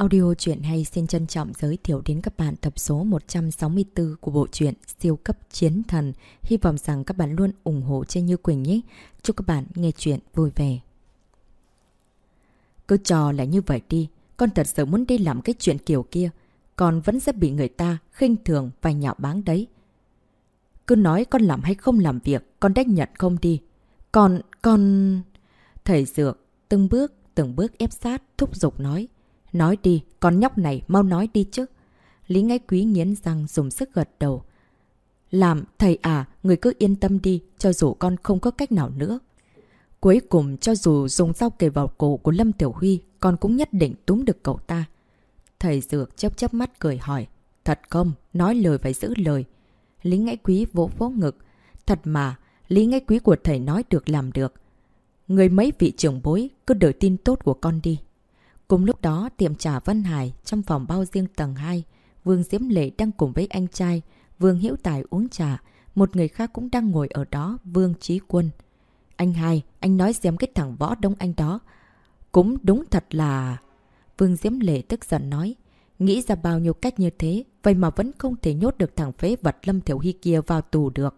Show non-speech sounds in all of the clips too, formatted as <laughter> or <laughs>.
Audio truyện hay xin trân trọng giới thiệu đến các bạn tập số 164 của bộ truyện Siêu cấp chiến thần. Hy vọng rằng các bạn luôn ủng hộ cho Như Quỳnh nhé. Chúc các bạn nghe truyện vui vẻ. Cứ trò là như vậy đi, con thật sự muốn đi làm cái chuyện kiểu kia, con vẫn sẽ bị người ta khinh thường và nhạo báng đấy. Cứ nói con làm hay không làm việc, con đách nhận không đi. Con, con... Thầy Dược từng bước, từng bước ép sát, thúc giục nói. Nói đi, con nhóc này mau nói đi chứ. Lý Ngay Quý nghiến răng dùng sức gật đầu. Làm, thầy à, người cứ yên tâm đi, cho dù con không có cách nào nữa. Cuối cùng, cho dù dùng dao kề vào cổ của Lâm Tiểu Huy, con cũng nhất định túm được cậu ta. Thầy Dược chấp chấp mắt cười hỏi. Thật không? Nói lời phải giữ lời. Lý Ngay Quý vỗ vỗ ngực. Thật mà, Lý Ngay Quý của thầy nói được làm được. Người mấy vị trưởng bối cứ đợi tin tốt của con đi. Cùng lúc đó, tiệm trà Vân Hải trong phòng bao riêng tầng 2, Vương Diễm Lệ đang cùng với anh trai, Vương Hiễu Tài uống trà. Một người khác cũng đang ngồi ở đó, Vương Trí Quân. Anh hai, anh nói xem cái thằng võ đông anh đó. Cũng đúng thật là... Vương Diễm Lệ tức giận nói. Nghĩ ra bao nhiêu cách như thế, vậy mà vẫn không thể nhốt được thằng phế vật Lâm Thiểu Hy kia vào tù được.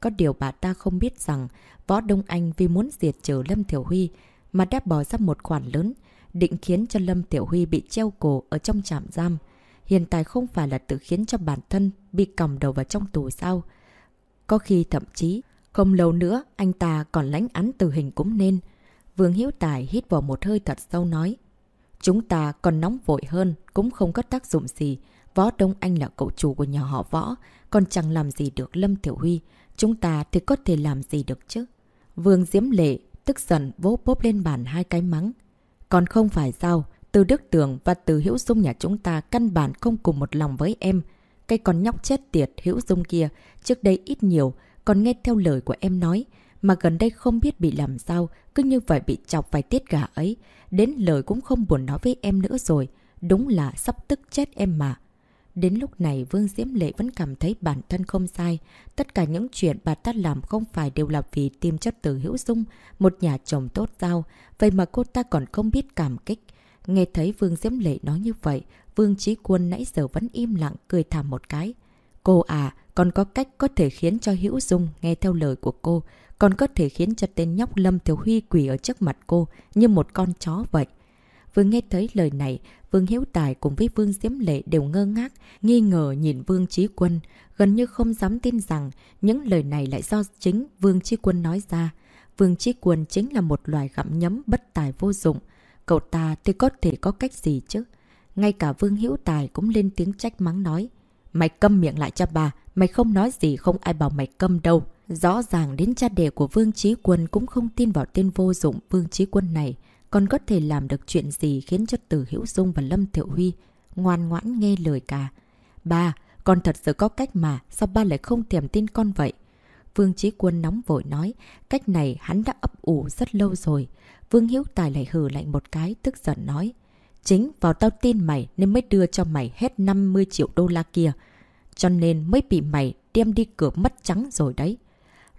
Có điều bà ta không biết rằng, Võ Đông Anh vì muốn diệt trừ Lâm Thiểu Huy mà đã bỏ ra một khoản lớn, định khiến cho Lâm Tiểu Huy bị treo cổ ở trong trạm giam. Hiện tại không phải là tự khiến cho bản thân bị còng đầu vào trong tù sao. Có khi thậm chí, không lâu nữa anh ta còn lãnh án tử hình cũng nên. Vương Hiếu Tài hít vào một hơi thật sâu nói. Chúng ta còn nóng vội hơn, cũng không có tác dụng gì. Võ Đông Anh là cậu chủ của nhà họ Võ, còn chẳng làm gì được Lâm Tiểu Huy. Chúng ta thì có thể làm gì được chứ? Vương Diễm Lệ tức giận vỗ bốp lên bàn hai cái mắng. Còn không phải sao, từ Đức Tường và từ Hữu Dung nhà chúng ta căn bản không cùng một lòng với em. Cái con nhóc chết tiệt Hữu Dung kia, trước đây ít nhiều, còn nghe theo lời của em nói, mà gần đây không biết bị làm sao, cứ như vậy bị chọc vài tiết gà ấy. Đến lời cũng không buồn nói với em nữa rồi, đúng là sắp tức chết em mà. Đến lúc này Vương Diễm Lệ vẫn cảm thấy bản thân không sai. Tất cả những chuyện bà ta làm không phải đều là vì tìm chất từ hữu dung, một nhà chồng tốt giao. Vậy mà cô ta còn không biết cảm kích. Nghe thấy Vương Diễm Lệ nói như vậy, Vương Trí Quân nãy giờ vẫn im lặng cười thảm một cái. Cô à, còn có cách có thể khiến cho Hữu Dung nghe theo lời của cô, còn có thể khiến cho tên nhóc Lâm Thiếu Huy quỷ ở trước mặt cô như một con chó vậy. Vừa nghe thấy lời này, Vương Hiếu Tài cùng với Vương Diễm Lệ đều ngơ ngác, nghi ngờ nhìn Vương Trí Quân, gần như không dám tin rằng những lời này lại do chính Vương Trí Quân nói ra. Vương Trí Quân chính là một loài gặm nhấm bất tài vô dụng. Cậu ta thì có thể có cách gì chứ? Ngay cả Vương Hiếu Tài cũng lên tiếng trách mắng nói. Mày câm miệng lại cho bà, mày không nói gì không ai bảo mày câm đâu. Rõ ràng đến cha đẻ của Vương Trí Quân cũng không tin vào tên vô dụng Vương Trí Quân này còn có thể làm được chuyện gì khiến cho Từ Hữu Dung và Lâm Thiệu Huy ngoan ngoãn nghe lời cả. Ba, con thật sự có cách mà, sao ba lại không thèm tin con vậy? Vương Trí Quân nóng vội nói, cách này hắn đã ấp ủ rất lâu rồi. Vương Hiếu Tài lại hử lạnh một cái, tức giận nói. Chính vào tao tin mày nên mới đưa cho mày hết 50 triệu đô la kia. Cho nên mới bị mày đem đi cửa mất trắng rồi đấy.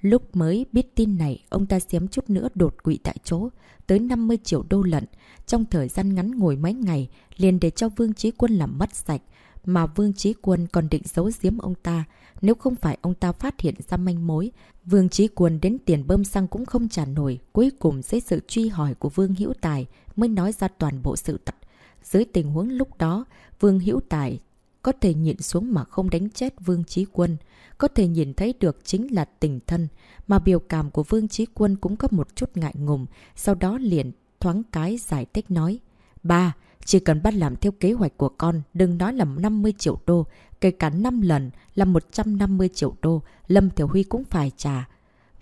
Lúc mới biết tin này, ông ta xém chút nữa đột quỵ tại chỗ, tới 50 triệu đô lận. Trong thời gian ngắn ngồi mấy ngày, liền để cho Vương Trí Quân làm mất sạch. Mà Vương Trí Quân còn định giấu giếm ông ta. Nếu không phải ông ta phát hiện ra manh mối, Vương Trí Quân đến tiền bơm xăng cũng không trả nổi. Cuối cùng dưới sự truy hỏi của Vương Hữu Tài mới nói ra toàn bộ sự thật. Dưới tình huống lúc đó, Vương Hữu Tài có thể nhịn xuống mà không đánh chết Vương Trí Quân. Có thể nhìn thấy được chính là tình thân, mà biểu cảm của Vương Trí Quân cũng có một chút ngại ngùng, sau đó liền thoáng cái giải thích nói. Ba, chỉ cần bắt làm theo kế hoạch của con, đừng nói là 50 triệu đô, kể cả 5 lần là 150 triệu đô, Lâm Tiểu Huy cũng phải trả.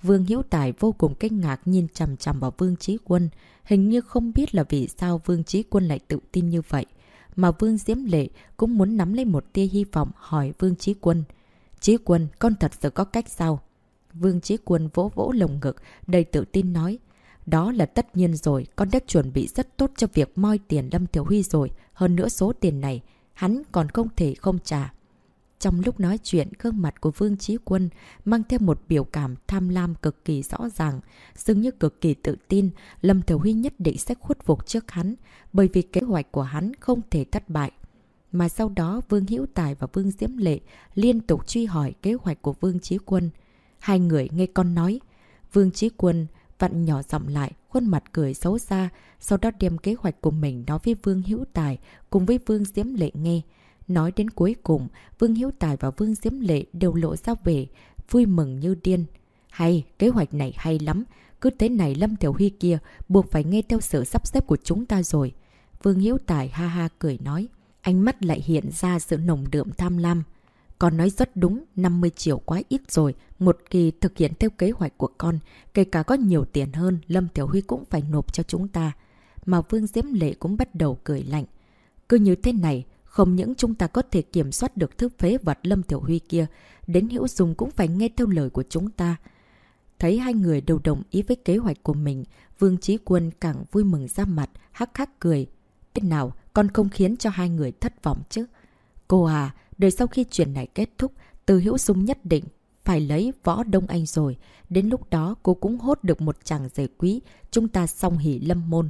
Vương Hiếu Tài vô cùng kinh ngạc nhìn chằm chằm vào Vương Trí Quân, hình như không biết là vì sao Vương Trí Quân lại tự tin như vậy. Mà Vương Diễm Lệ cũng muốn nắm lấy một tia hy vọng hỏi Vương Trí Quân. Trí Quân, con thật sự có cách sao? Vương Trí Quân vỗ vỗ lồng ngực, đầy tự tin nói. Đó là tất nhiên rồi, con đã chuẩn bị rất tốt cho việc moi tiền Lâm Thiểu Huy rồi. Hơn nữa số tiền này, hắn còn không thể không trả. Trong lúc nói chuyện, gương mặt của Vương Trí Quân mang theo một biểu cảm tham lam cực kỳ rõ ràng, dường như cực kỳ tự tin, Lâm Thiểu Huy nhất định sẽ khuất phục trước hắn, bởi vì kế hoạch của hắn không thể thất bại. Mà sau đó Vương Hữu Tài và Vương Diễm Lệ liên tục truy hỏi kế hoạch của Vương Trí Quân. Hai người nghe con nói. Vương Trí Quân vặn nhỏ giọng lại, khuôn mặt cười xấu xa, sau đó đem kế hoạch của mình nói với Vương Hữu Tài cùng với Vương Diễm Lệ nghe. Nói đến cuối cùng, Vương Hiếu Tài và Vương Diễm Lệ đều lộ ra về, vui mừng như điên. Hay, kế hoạch này hay lắm. Cứ thế này Lâm Tiểu Huy kia buộc phải nghe theo sự sắp xếp của chúng ta rồi. Vương Hiếu Tài ha ha cười nói. Ánh mắt lại hiện ra sự nồng đượm tham lam. Con nói rất đúng, 50 triệu quá ít rồi. Một kỳ thực hiện theo kế hoạch của con, kể cả có nhiều tiền hơn, Lâm Tiểu Huy cũng phải nộp cho chúng ta. Mà Vương Diễm Lệ cũng bắt đầu cười lạnh. Cứ như thế này, không những chúng ta có thể kiểm soát được thứ phế vật Lâm Tiểu Huy kia, đến Hữu Dung cũng phải nghe theo lời của chúng ta. Thấy hai người đều đồng ý với kế hoạch của mình, Vương Trí Quân càng vui mừng ra mặt, hắc hắc cười. Thế nào, con không khiến cho hai người thất vọng chứ? Cô à, đời sau khi chuyện này kết thúc, Từ Hữu Dung nhất định phải lấy võ Đông Anh rồi. Đến lúc đó cô cũng hốt được một chàng rể quý, chúng ta xong hỉ lâm môn.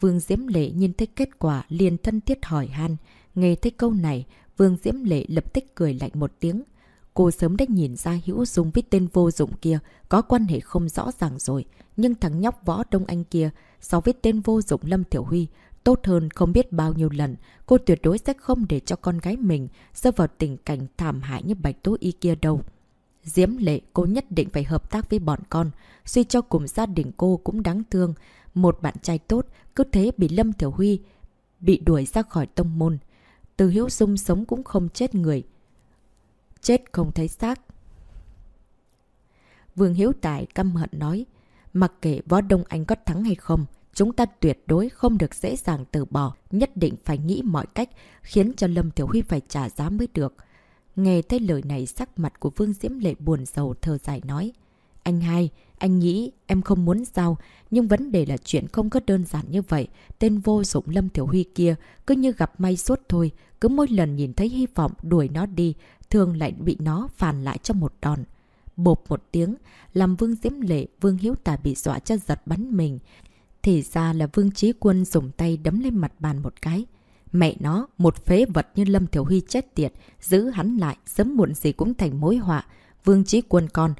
Vương Diễm Lệ nhìn thấy kết quả liền thân thiết hỏi han. Nghe thấy câu này, Vương Diễm Lệ lập tức cười lạnh một tiếng. Cô sớm đã nhìn ra Hữu Dung với tên vô dụng kia có quan hệ không rõ ràng rồi. Nhưng thằng nhóc võ Đông Anh kia so với tên vô dụng Lâm Tiểu Huy tốt hơn không biết bao nhiêu lần. Cô tuyệt đối sẽ không để cho con gái mình rơi vào tình cảnh thảm hại như Bạch Tố Y kia đâu. Diễm Lệ cô nhất định phải hợp tác với bọn con. Suy cho cùng gia đình cô cũng đáng thương. Một bạn trai tốt cứ thế bị Lâm Tiểu Huy bị đuổi ra khỏi tông môn. Từ Hiếu Dung sống cũng không chết người. Chết không thấy xác. Vương Hiếu Tài căm hận nói, mặc kệ võ Đông Anh có thắng hay không, chúng ta tuyệt đối không được dễ dàng từ bỏ, nhất định phải nghĩ mọi cách khiến cho Lâm Tiểu Huy phải trả giá mới được. Nghe thấy lời này sắc mặt của Vương Diễm Lệ buồn sầu thờ dài nói. Anh hai, anh nghĩ em không muốn sao, nhưng vấn đề là chuyện không có đơn giản như vậy. Tên vô dụng Lâm Tiểu Huy kia cứ như gặp may suốt thôi, cứ mỗi lần nhìn thấy hy vọng đuổi nó đi, thường lại bị nó phản lại cho một đòn. Bộp một tiếng, làm Vương Diễm Lệ, Vương Hiếu Tài bị dọa cho giật bắn mình. Thì ra là Vương Trí Quân dùng tay đấm lên mặt bàn một cái. Mẹ nó, một phế vật như Lâm Thiểu Huy chết tiệt, giữ hắn lại, sớm muộn gì cũng thành mối họa. Vương Trí Quân con,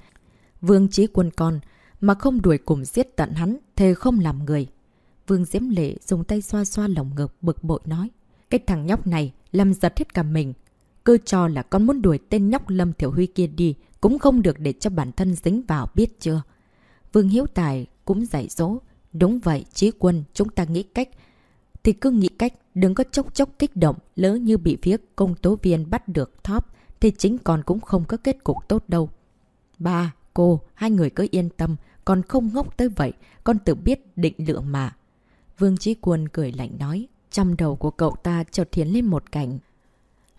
Vương Trí Quân con, mà không đuổi cùng giết tận hắn, thề không làm người. Vương Diễm Lệ dùng tay xoa xoa lồng ngực bực bội nói. Cái thằng nhóc này làm giật hết cả mình. Cứ cho là con muốn đuổi tên nhóc Lâm Thiểu Huy kia đi, cũng không được để cho bản thân dính vào biết chưa. Vương Hiếu Tài cũng dạy dỗ. Đúng vậy, Trí Quân, chúng ta nghĩ cách. Thì cứ nghĩ cách, đừng có chốc chốc kích động, lỡ như bị phía công tố viên bắt được thóp, thì chính con cũng không có kết cục tốt đâu. Ba, cô, hai người cứ yên tâm, con không ngốc tới vậy, con tự biết định lượng mà. Vương Trí Quân cười lạnh nói, trong đầu của cậu ta chợt thiến lên một cảnh.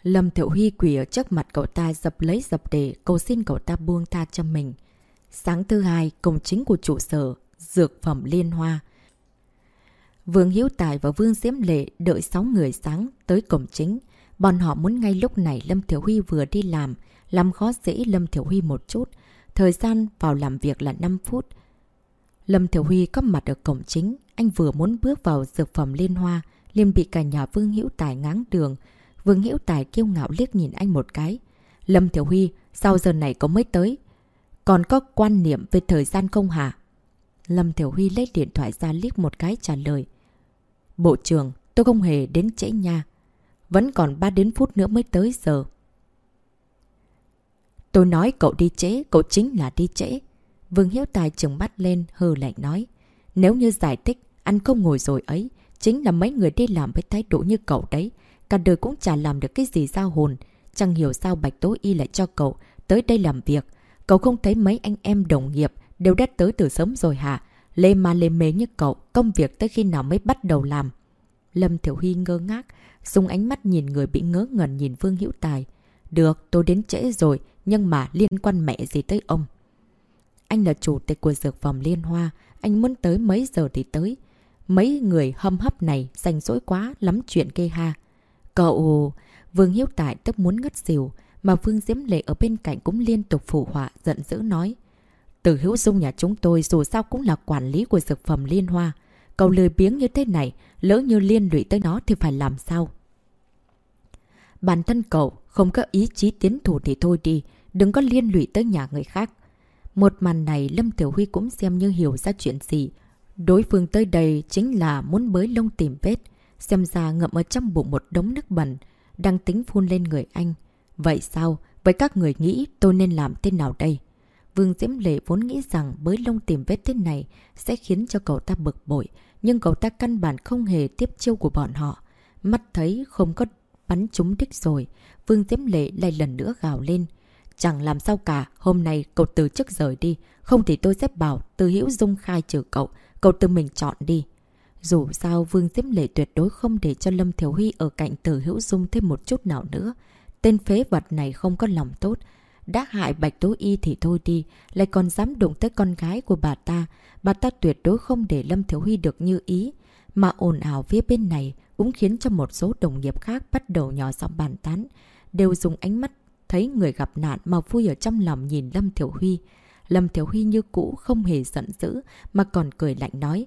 Lâm Thiệu Huy quỳ ở trước mặt cậu ta dập lấy dập để cầu xin cậu ta buông tha cho mình. Sáng thứ hai, công chính của trụ sở, dược phẩm liên hoa. Vương Hiếu Tài và Vương Diễm Lệ đợi 6 người sáng tới cổng chính. Bọn họ muốn ngay lúc này Lâm Thiểu Huy vừa đi làm, làm khó dễ Lâm Thiểu Huy một chút. Thời gian vào làm việc là 5 phút. Lâm Thiểu Huy có mặt ở cổng chính. Anh vừa muốn bước vào dược phẩm liên hoa, liền bị cả nhà Vương Hữu Tài ngáng đường. Vương Hữu Tài kiêu ngạo liếc nhìn anh một cái. Lâm Thiểu Huy, sau giờ này có mới tới? Còn có quan niệm về thời gian không hả? Lâm Thiểu Huy lấy điện thoại ra liếc một cái trả lời. Bộ trưởng, tôi không hề đến trễ nha. Vẫn còn 3 đến phút nữa mới tới giờ. Tôi nói cậu đi trễ, cậu chính là đi trễ. Vương Hiếu Tài trừng bắt lên, hừ lạnh nói. Nếu như giải thích, anh không ngồi rồi ấy, chính là mấy người đi làm với thái độ như cậu đấy. Cả đời cũng chả làm được cái gì giao hồn. Chẳng hiểu sao Bạch Tố Y lại cho cậu tới đây làm việc. Cậu không thấy mấy anh em đồng nghiệp đều đã tới từ sớm rồi hả? Lê ma lê mê như cậu, công việc tới khi nào mới bắt đầu làm? Lâm Thiểu Huy ngơ ngác, dùng ánh mắt nhìn người bị ngớ ngẩn nhìn Vương Hữu Tài. Được, tôi đến trễ rồi, nhưng mà liên quan mẹ gì tới ông? Anh là chủ tịch của dược phòng Liên Hoa, anh muốn tới mấy giờ thì tới. Mấy người hâm hấp này rành rỗi quá lắm chuyện kê ha. Cậu... Vương Hiếu tại tức muốn ngất xỉu, mà Vương Diễm Lệ ở bên cạnh cũng liên tục phủ họa, giận dữ nói. Từ hữu dung nhà chúng tôi dù sao cũng là quản lý của dược phẩm liên hoa. Cậu lười biếng như thế này, lỡ như liên lụy tới nó thì phải làm sao? Bản thân cậu không có ý chí tiến thủ thì thôi đi, đừng có liên lụy tới nhà người khác. Một màn này Lâm Tiểu Huy cũng xem như hiểu ra chuyện gì. Đối phương tới đây chính là muốn bới lông tìm vết, xem ra ngậm ở trong bụng một đống nước bẩn, đang tính phun lên người anh. Vậy sao? Vậy các người nghĩ tôi nên làm thế nào đây? Vương Diễm Lệ vốn nghĩ rằng bới lông tìm vết thế này sẽ khiến cho cậu ta bực bội, nhưng cậu ta căn bản không hề tiếp chiêu của bọn họ. Mắt thấy không có bắn trúng đích rồi, Vương Diễm Lệ lại lần nữa gào lên. Chẳng làm sao cả, hôm nay cậu từ chức rời đi, không thì tôi sẽ bảo từ hữu dung khai trừ cậu, cậu tự mình chọn đi. Dù sao Vương Diễm Lệ tuyệt đối không để cho Lâm Thiểu Huy ở cạnh từ hữu dung thêm một chút nào nữa. Tên phế vật này không có lòng tốt. Đã hại Bạch Tố Y thì thôi đi, lại còn dám đụng tới con gái của bà ta. Bà ta tuyệt đối không để Lâm Thiểu Huy được như ý. Mà ồn ào phía bên này cũng khiến cho một số đồng nghiệp khác bắt đầu nhỏ giọng bàn tán. Đều dùng ánh mắt thấy người gặp nạn mà vui ở trong lòng nhìn Lâm Thiểu Huy. Lâm Thiếu Huy như cũ không hề giận dữ mà còn cười lạnh nói.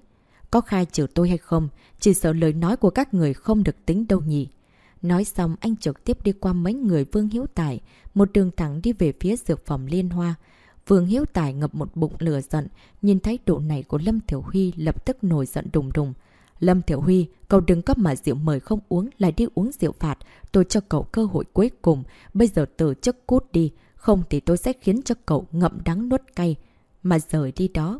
Có khai trừ tôi hay không? Chỉ sợ lời nói của các người không được tính đâu nhỉ. Nói xong anh trực tiếp đi qua mấy người Vương Hiếu Tài, một đường thẳng đi về phía dược phẩm Liên Hoa. Vương Hiếu Tài ngập một bụng lửa giận, nhìn thấy độ này của Lâm Thiểu Huy lập tức nổi giận đùng đùng. Lâm Thiểu Huy, cậu đừng có mà rượu mời không uống lại đi uống rượu phạt. Tôi cho cậu cơ hội cuối cùng, bây giờ từ chức cút đi, không thì tôi sẽ khiến cho cậu ngậm đắng nuốt cay. Mà rời đi đó.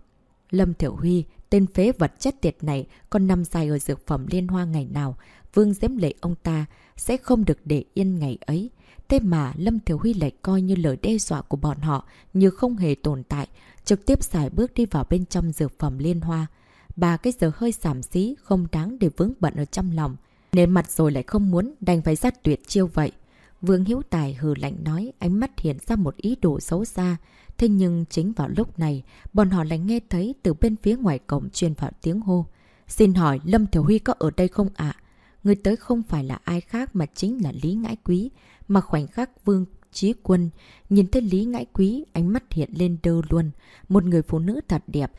Lâm Thiểu Huy, tên phế vật chết tiệt này còn nằm dài ở dược phẩm liên hoa ngày nào. Vương Diễm Lệ ông ta sẽ không được để yên ngày ấy. Thế mà Lâm Thiểu Huy lại coi như lời đe dọa của bọn họ như không hề tồn tại, trực tiếp xài bước đi vào bên trong dược phẩm liên hoa. Bà cái giờ hơi sảm xí, không đáng để vướng bận ở trong lòng. Nên mặt rồi lại không muốn, đành phải sát tuyệt chiêu vậy. Vương Hiếu Tài hừ lạnh nói, ánh mắt hiện ra một ý đồ xấu xa. Thế nhưng chính vào lúc này, bọn họ lại nghe thấy từ bên phía ngoài cổng truyền vào tiếng hô. Xin hỏi Lâm Thiểu Huy có ở đây không ạ? Người tới không phải là ai khác mà chính là Lý Ngãi Quý. Mà khoảnh khắc Vương Chí Quân nhìn thấy Lý Ngãi Quý, ánh mắt hiện lên đơ luôn. Một người phụ nữ thật đẹp.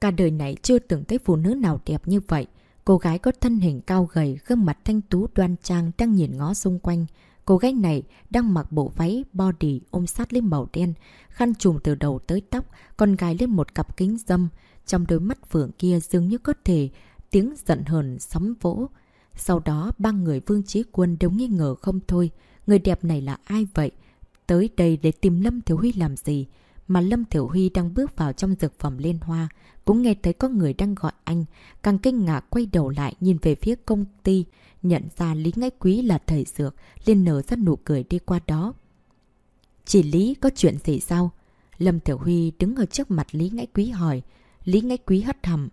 Cả đời này chưa từng thấy phụ nữ nào đẹp như vậy. Cô gái có thân hình cao gầy, gương mặt thanh tú đoan trang đang nhìn ngó xung quanh. Cô gái này đang mặc bộ váy body ôm sát lên màu đen, khăn trùm từ đầu tới tóc, con gái lên một cặp kính dâm. Trong đôi mắt phượng kia dường như có thể tiếng giận hờn sấm vỗ. Sau đó, ba người Vương Trí Quân đều nghi ngờ không thôi. Người đẹp này là ai vậy? Tới đây để tìm Lâm thiếu Huy làm gì? Mà Lâm Thiểu Huy đang bước vào trong dược phẩm liên hoa. Cũng nghe thấy có người đang gọi anh. Càng kinh ngạc quay đầu lại nhìn về phía công ty. Nhận ra Lý Ngãi Quý là thầy dược. liền nở ra nụ cười đi qua đó. Chỉ Lý có chuyện gì sao? Lâm Thiểu Huy đứng ở trước mặt Lý Ngãi Quý hỏi. Lý Ngãi Quý hất hầm.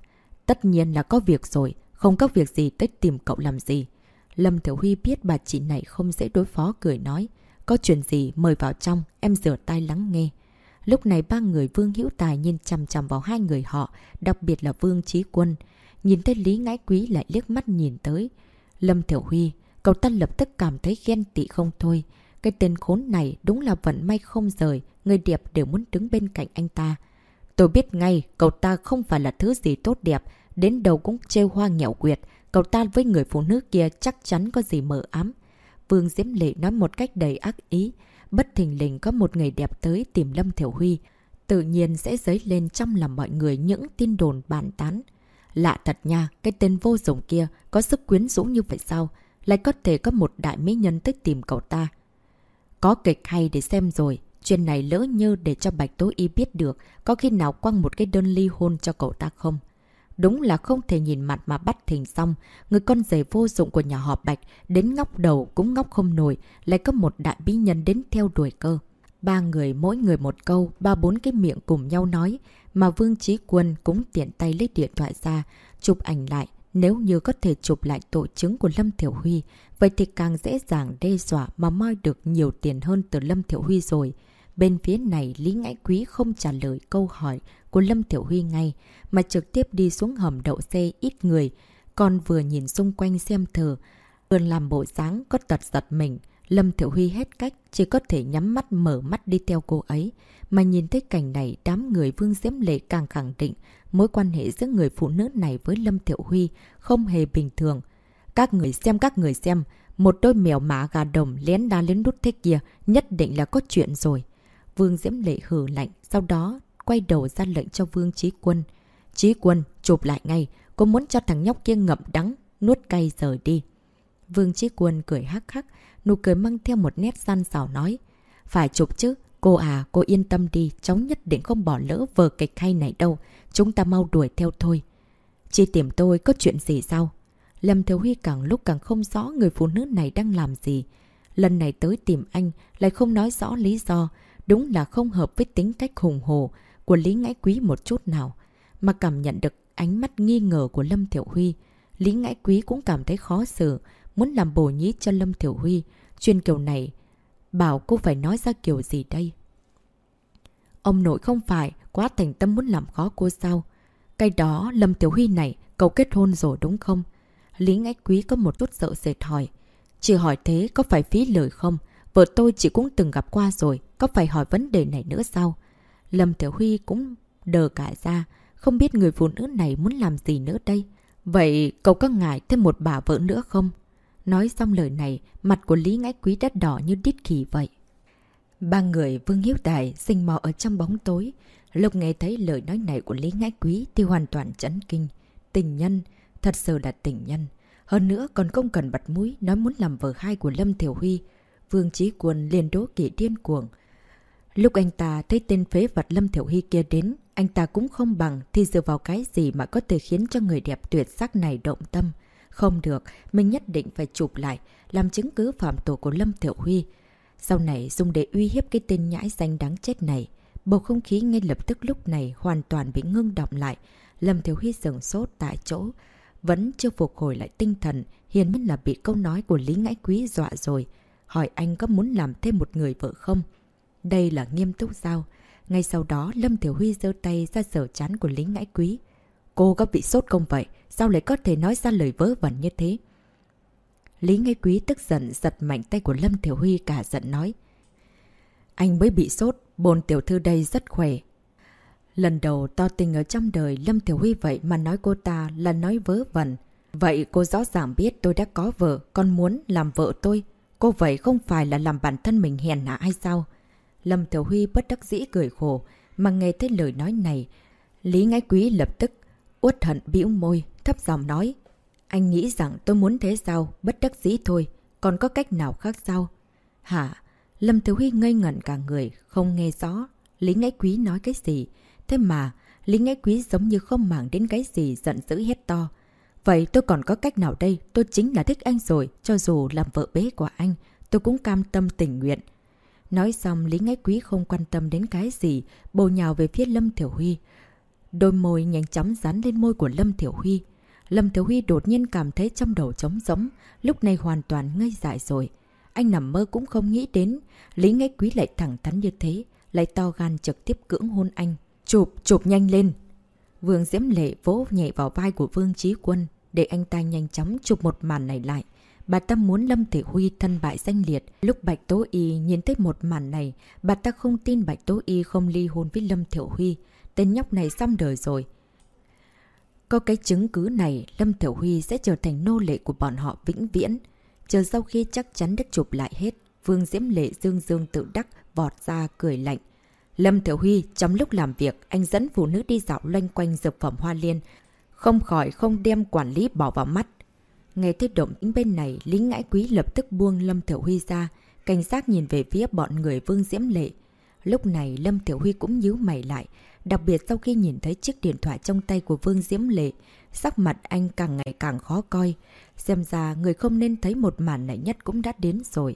Tất nhiên là có việc rồi. Không có việc gì tới tìm cậu làm gì. Lâm Thiểu Huy biết bà chị này không dễ đối phó cười nói. Có chuyện gì mời vào trong, em rửa tay lắng nghe. Lúc này ba người Vương Hữu Tài nhìn chằm chằm vào hai người họ, đặc biệt là Vương Trí Quân. Nhìn thấy Lý Ngãi Quý lại liếc mắt nhìn tới. Lâm Thiểu Huy, cậu ta lập tức cảm thấy ghen tị không thôi. Cái tên khốn này đúng là vận may không rời, người đẹp đều muốn đứng bên cạnh anh ta. Tôi biết ngay, cậu ta không phải là thứ gì tốt đẹp, đến đầu cũng trêu hoa nghèo quyệt. Cậu ta với người phụ nữ kia chắc chắn có gì mờ ám. Vương Diễm Lệ nói một cách đầy ác ý. Bất thình lình có một người đẹp tới tìm Lâm Thiểu Huy. Tự nhiên sẽ dấy lên trong lòng mọi người những tin đồn bàn tán. Lạ thật nha, cái tên vô dụng kia có sức quyến rũ như vậy sao? Lại có thể có một đại mỹ nhân tới tìm cậu ta. Có kịch hay để xem rồi. Chuyện này lỡ như để cho Bạch Tố Y biết được có khi nào quăng một cái đơn ly hôn cho cậu ta không? Đúng là không thể nhìn mặt mà bắt thình xong. Người con rể vô dụng của nhà họ Bạch đến ngóc đầu cũng ngóc không nổi, lại có một đại bí nhân đến theo đuổi cơ. Ba người mỗi người một câu, ba bốn cái miệng cùng nhau nói, mà Vương Trí Quân cũng tiện tay lấy điện thoại ra, chụp ảnh lại. Nếu như có thể chụp lại tội chứng của Lâm Thiểu Huy, vậy thì càng dễ dàng đe dọa mà moi được nhiều tiền hơn từ Lâm Thiểu Huy rồi. Bên phía này, Lý Ngãi Quý không trả lời câu hỏi của Lâm Thiểu Huy ngay, mà trực tiếp đi xuống hầm đậu xe ít người, còn vừa nhìn xung quanh xem thờ. Vừa làm bộ dáng có tật giật mình, Lâm Thiểu Huy hết cách, chỉ có thể nhắm mắt mở mắt đi theo cô ấy. Mà nhìn thấy cảnh này, đám người Vương Diễm Lệ càng khẳng định mối quan hệ giữa người phụ nữ này với Lâm Thiểu Huy không hề bình thường. Các người xem các người xem, một đôi mèo mã gà đồng lén đá lén đút thế kia, nhất định là có chuyện rồi. Vương Diễm Lệ hử lạnh, sau đó quay đầu ra lệnh cho Vương Trí Quân. Trí Quân, chụp lại ngay, cô muốn cho thằng nhóc kia ngậm đắng, nuốt cay rời đi. Vương Trí Quân cười hắc hắc, nụ cười mang theo một nét gian xảo nói. Phải chụp chứ, cô à, cô yên tâm đi, cháu nhất định không bỏ lỡ vở kịch hay này đâu. Chúng ta mau đuổi theo thôi. Chị tìm tôi có chuyện gì sao? Lâm Thiếu Huy càng lúc càng không rõ người phụ nữ này đang làm gì. Lần này tới tìm anh lại không nói rõ lý do. Đúng là không hợp với tính cách hùng hồ của Lý Ngãi Quý một chút nào. Mà cảm nhận được ánh mắt nghi ngờ của Lâm Thiểu Huy. Lý Ngãi Quý cũng cảm thấy khó xử, muốn làm bổ nhí cho Lâm Thiểu Huy. Chuyên kiểu này, bảo cô phải nói ra kiểu gì đây? Ông nội không phải, quá thành tâm muốn làm khó cô sao? Cái đó, Lâm Tiểu Huy này, cậu kết hôn rồi đúng không? Lý Ngãi Quý có một chút sợ sệt hỏi. Chỉ hỏi thế có phải phí lời không? Vợ tôi chỉ cũng từng gặp qua rồi, có phải hỏi vấn đề này nữa sao? Lâm Tiểu Huy cũng đờ cả ra, không biết người phụ nữ này muốn làm gì nữa đây. Vậy cậu có ngại thêm một bà vợ nữa không? Nói xong lời này, mặt của Lý Ngãi Quý đắt đỏ như đít khỉ vậy. Ba người Vương Hiếu Tài sinh mò ở trong bóng tối. Lúc nghe thấy lời nói này của Lý Ngãi Quý thì hoàn toàn chấn kinh. Tình nhân, thật sự là tình nhân. Hơn nữa còn không cần bật mũi nói muốn làm vợ hai của Lâm Thiểu Huy. Vương Trí Quân liền đố kỵ điên cuồng. Lúc anh ta thấy tên phế vật Lâm Thiểu hy kia đến, anh ta cũng không bằng thì dựa vào cái gì mà có thể khiến cho người đẹp tuyệt sắc này động tâm. Không được, mình nhất định phải chụp lại, làm chứng cứ phạm tội của Lâm Thiểu Huy. Sau này dùng để uy hiếp cái tên nhãi danh đáng chết này. Bầu không khí ngay lập tức lúc này hoàn toàn bị ngưng động lại. Lâm Thiếu Huy dừng sốt tại chỗ. Vẫn chưa phục hồi lại tinh thần, hiền biết là bị câu nói của Lý Ngãi Quý dọa rồi. Hỏi anh có muốn làm thêm một người vợ không? Đây là nghiêm túc sao? Ngay sau đó, Lâm Thiểu Huy giơ tay ra sở chán của Lý Ngãi Quý. Cô có bị sốt không vậy? Sao lại có thể nói ra lời vớ vẩn như thế? Lý Ngãi Quý tức giận giật mạnh tay của Lâm Thiểu Huy cả giận nói. Anh mới bị sốt, bồn tiểu thư đây rất khỏe. Lần đầu to tình ở trong đời Lâm Thiểu Huy vậy mà nói cô ta là nói vớ vẩn. Vậy cô rõ ràng biết tôi đã có vợ, con muốn làm vợ tôi. Cô vậy không phải là làm bản thân mình hèn hạ hay sao? Lâm Thiểu Huy bất đắc dĩ cười khổ, mà nghe thấy lời nói này. Lý Ngãi Quý lập tức uất hận bĩu môi, thấp giọng nói. Anh nghĩ rằng tôi muốn thế sao, bất đắc dĩ thôi, còn có cách nào khác sao? Hả? Lâm Thiếu Huy ngây ngẩn cả người, không nghe rõ. Lý Ngãi Quý nói cái gì? Thế mà, Lý Ngãi Quý giống như không màng đến cái gì giận dữ hết to. Vậy tôi còn có cách nào đây? Tôi chính là thích anh rồi, cho dù làm vợ bế của anh, tôi cũng cam tâm tình nguyện. Nói xong, Lý Ngách Quý không quan tâm đến cái gì, bồ nhào về phía Lâm Thiểu Huy. Đôi môi nhanh chóng dán lên môi của Lâm Thiểu Huy. Lâm Thiểu Huy đột nhiên cảm thấy trong đầu trống rỗng lúc này hoàn toàn ngây dại rồi. Anh nằm mơ cũng không nghĩ đến, Lý Ngách Quý lại thẳng thắn như thế, lại to gan trực tiếp cưỡng hôn anh. Chụp, chụp nhanh lên! Vương Diễm Lệ vỗ nhẹ vào vai của Vương Trí Quân, để anh ta nhanh chóng chụp một màn này lại. Bà ta muốn Lâm Thị Huy thân bại danh liệt. Lúc Bạch Tố Y nhìn thấy một màn này, bà ta không tin Bạch Tố Y không ly hôn với Lâm Thiểu Huy. Tên nhóc này xong đời rồi. Có cái chứng cứ này, Lâm Thiểu Huy sẽ trở thành nô lệ của bọn họ vĩnh viễn. Chờ sau khi chắc chắn được chụp lại hết, Vương Diễm Lệ dương dương tự đắc, vọt ra, cười lạnh. Lâm Thiểu Huy, trong lúc làm việc, anh dẫn phụ nữ đi dạo loanh quanh dược phẩm hoa liên. Không khỏi không đem quản lý bỏ vào mắt. Nghe thấy động tĩnh bên này, Lý Ngãi Quý lập tức buông Lâm Thiểu Huy ra, cảnh sát nhìn về phía bọn người Vương Diễm Lệ. Lúc này Lâm Thiểu Huy cũng nhíu mày lại, Đặc biệt sau khi nhìn thấy chiếc điện thoại trong tay của Vương Diễm Lệ, sắc mặt anh càng ngày càng khó coi. Xem ra người không nên thấy một màn này nhất cũng đã đến rồi.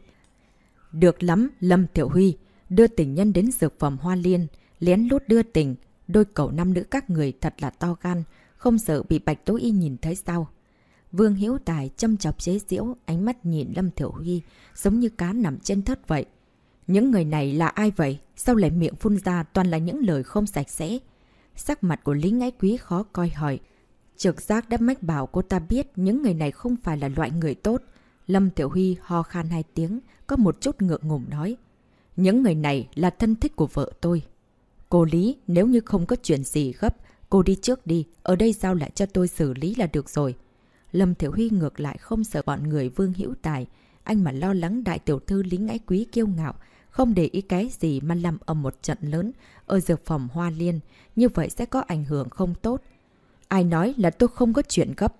Được lắm, Lâm Thiểu Huy, đưa tình nhân đến dược phẩm Hoa Liên, lén lút đưa tình, đôi cậu nam nữ các người thật là to gan, không sợ bị Bạch Tố Y nhìn thấy sao. Vương Hiếu Tài châm chọc chế diễu, ánh mắt nhìn Lâm Thiểu Huy, giống như cá nằm trên thất vậy. Những người này là ai vậy? Sao lại miệng phun ra toàn là những lời không sạch sẽ? Sắc mặt của Lý Ngãi Quý khó coi hỏi. Trực giác đã mách bảo cô ta biết những người này không phải là loại người tốt. Lâm Tiểu Huy ho khan hai tiếng, có một chút ngượng ngùng nói. Những người này là thân thích của vợ tôi. Cô Lý, nếu như không có chuyện gì gấp, cô đi trước đi, ở đây giao lại cho tôi xử lý là được rồi. Lâm Thiểu Huy ngược lại không sợ bọn người Vương Hữu Tài, anh mà lo lắng đại tiểu thư lính ái quý kiêu ngạo, không để ý cái gì mà làm ầm một trận lớn ở dược phòng Hoa Liên, như vậy sẽ có ảnh hưởng không tốt. Ai nói là tôi không có chuyện gấp.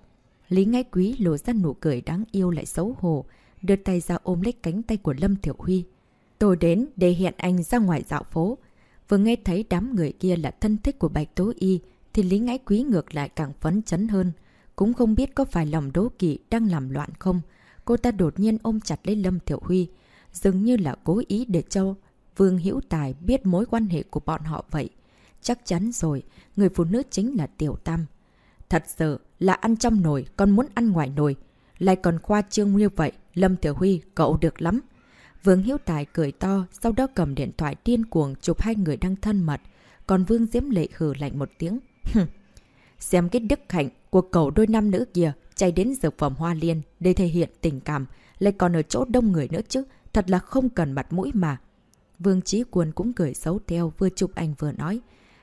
Lý Ngãi Quý lộ ra nụ cười đáng yêu lại xấu hổ, đưa tay ra ôm lấy cánh tay của Lâm Thiểu Huy. Tôi đến để hẹn anh ra ngoài dạo phố. Vừa nghe thấy đám người kia là thân thích của Bạch Tố Y, thì Lý Ngãi Quý ngược lại càng phấn chấn hơn. Cũng không biết có phải lòng đố kỵ đang làm loạn không. Cô ta đột nhiên ôm chặt lấy Lâm Thiểu Huy, dường như là cố ý để cho Vương Hữu Tài biết mối quan hệ của bọn họ vậy. Chắc chắn rồi, người phụ nữ chính là Tiểu Tam. Thật sự là ăn trong nồi, còn muốn ăn ngoài nồi. Lại còn khoa trương như vậy, Lâm Tiểu Huy, cậu được lắm. Vương Hiếu Tài cười to, sau đó cầm điện thoại điên cuồng chụp hai người đang thân mật. Còn Vương Diễm Lệ hừ lạnh một tiếng. <laughs> Xem cái đức hạnh cuộc cầu đôi nam nữ kia chạy đến dược phẩm hoa liên để thể hiện tình cảm, lại còn ở chỗ đông người nữa chứ, thật là không cần mặt mũi mà. Vương Trí Quân cũng cười xấu theo vừa chụp anh vừa nói.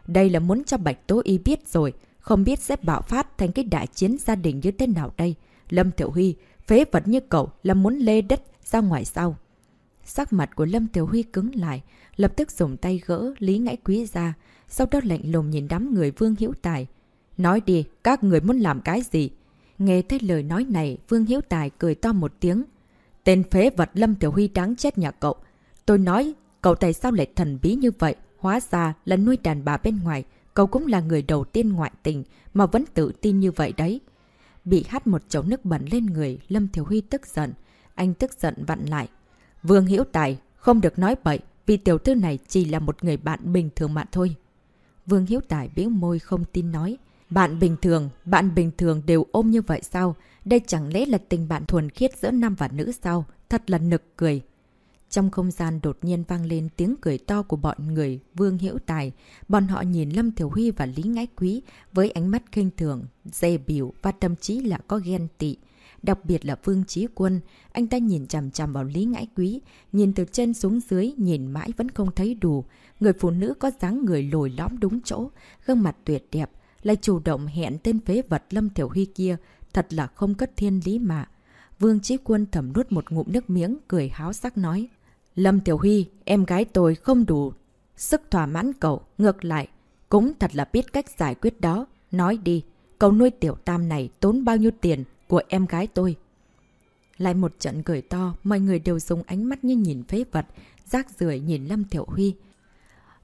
Đây là muốn cho Bạch Tố Y biết rồi, không biết sẽ bạo phát thành cái đại chiến gia đình như thế nào đây. Lâm Tiểu Huy, phế vật như cậu là muốn lê đất ra ngoài sau. Sắc mặt của Lâm Tiểu Huy cứng lại, lập tức dùng tay gỡ Lý Ngãi Quý ra, sau đó lạnh lùng nhìn đám người Vương Hiễu Tài. Nói đi, các người muốn làm cái gì? Nghe thấy lời nói này, Vương Hiễu Tài cười to một tiếng. Tên phế vật Lâm Tiểu Huy đáng chết nhà cậu. Tôi nói, cậu tại sao lại thần bí như vậy? Hóa ra là nuôi đàn bà bên ngoài. Cậu cũng là người đầu tiên ngoại tình mà vẫn tự tin như vậy đấy. Bị hát một chậu nước bẩn lên người, Lâm Thiểu Huy tức giận. Anh tức giận vặn lại. Vương hiễu Tài, không được nói bậy, vì tiểu thư này chỉ là một người bạn bình thường mà thôi. Vương Hiếu Tài biếu môi không tin nói. Bạn bình thường, bạn bình thường đều ôm như vậy sao? Đây chẳng lẽ là tình bạn thuần khiết giữa nam và nữ sao? Thật là nực cười. Trong không gian đột nhiên vang lên tiếng cười to của bọn người Vương hiễu Tài. Bọn họ nhìn Lâm Thiểu Huy và Lý Ngãi Quý với ánh mắt kinh thường, dè biểu và thậm chí là có ghen tị. Đặc biệt là Vương Trí Quân, anh ta nhìn chằm chằm vào Lý Ngãi Quý, nhìn từ trên xuống dưới, nhìn mãi vẫn không thấy đủ. Người phụ nữ có dáng người lồi lõm đúng chỗ, gương mặt tuyệt đẹp, lại chủ động hẹn tên phế vật Lâm Thiểu Huy kia, thật là không cất thiên lý mà. Vương Trí Quân thầm nuốt một ngụm nước miếng, cười háo sắc nói. Lâm Tiểu Huy, em gái tôi không đủ sức thỏa mãn cậu, ngược lại, cũng thật là biết cách giải quyết đó. Nói đi, cậu nuôi tiểu tam này tốn bao nhiêu tiền của em gái tôi? Lại một trận cười to, mọi người đều dùng ánh mắt như nhìn phế vật, rác rưởi nhìn Lâm Tiểu Huy.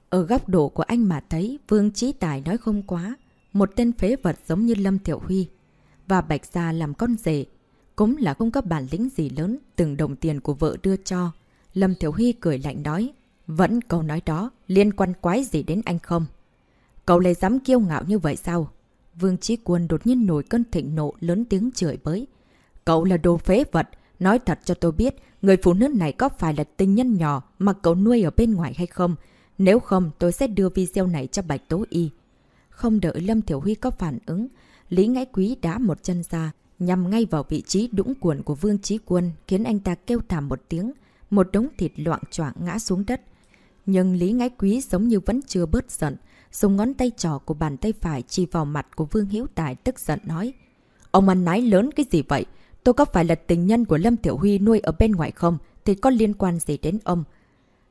Ở góc độ của anh mà thấy, Vương Trí Tài nói không quá, một tên phế vật giống như Lâm Tiểu Huy. Và Bạch Gia làm con rể, cũng là không có bản lĩnh gì lớn, từng đồng tiền của vợ đưa cho. Lâm Thiểu Huy cười lạnh nói. Vẫn câu nói đó, liên quan quái gì đến anh không? Cậu lại dám kiêu ngạo như vậy sao? Vương Trí Quân đột nhiên nổi cơn thịnh nộ lớn tiếng chửi bới. Cậu là đồ phế vật, nói thật cho tôi biết, người phụ nữ này có phải là tình nhân nhỏ mà cậu nuôi ở bên ngoài hay không? Nếu không, tôi sẽ đưa video này cho Bạch Tố Y. Không đợi Lâm Thiểu Huy có phản ứng, Lý Ngãi Quý đá một chân ra, nhằm ngay vào vị trí đũng cuộn của Vương Trí Quân, khiến anh ta kêu thảm một tiếng một đống thịt loạn choạng ngã xuống đất. Nhưng Lý Ngãi Quý giống như vẫn chưa bớt giận, dùng ngón tay trỏ của bàn tay phải chỉ vào mặt của Vương Hiếu Tài tức giận nói. Ông ăn nái lớn cái gì vậy? Tôi có phải là tình nhân của Lâm Tiểu Huy nuôi ở bên ngoài không? Thì có liên quan gì đến ông?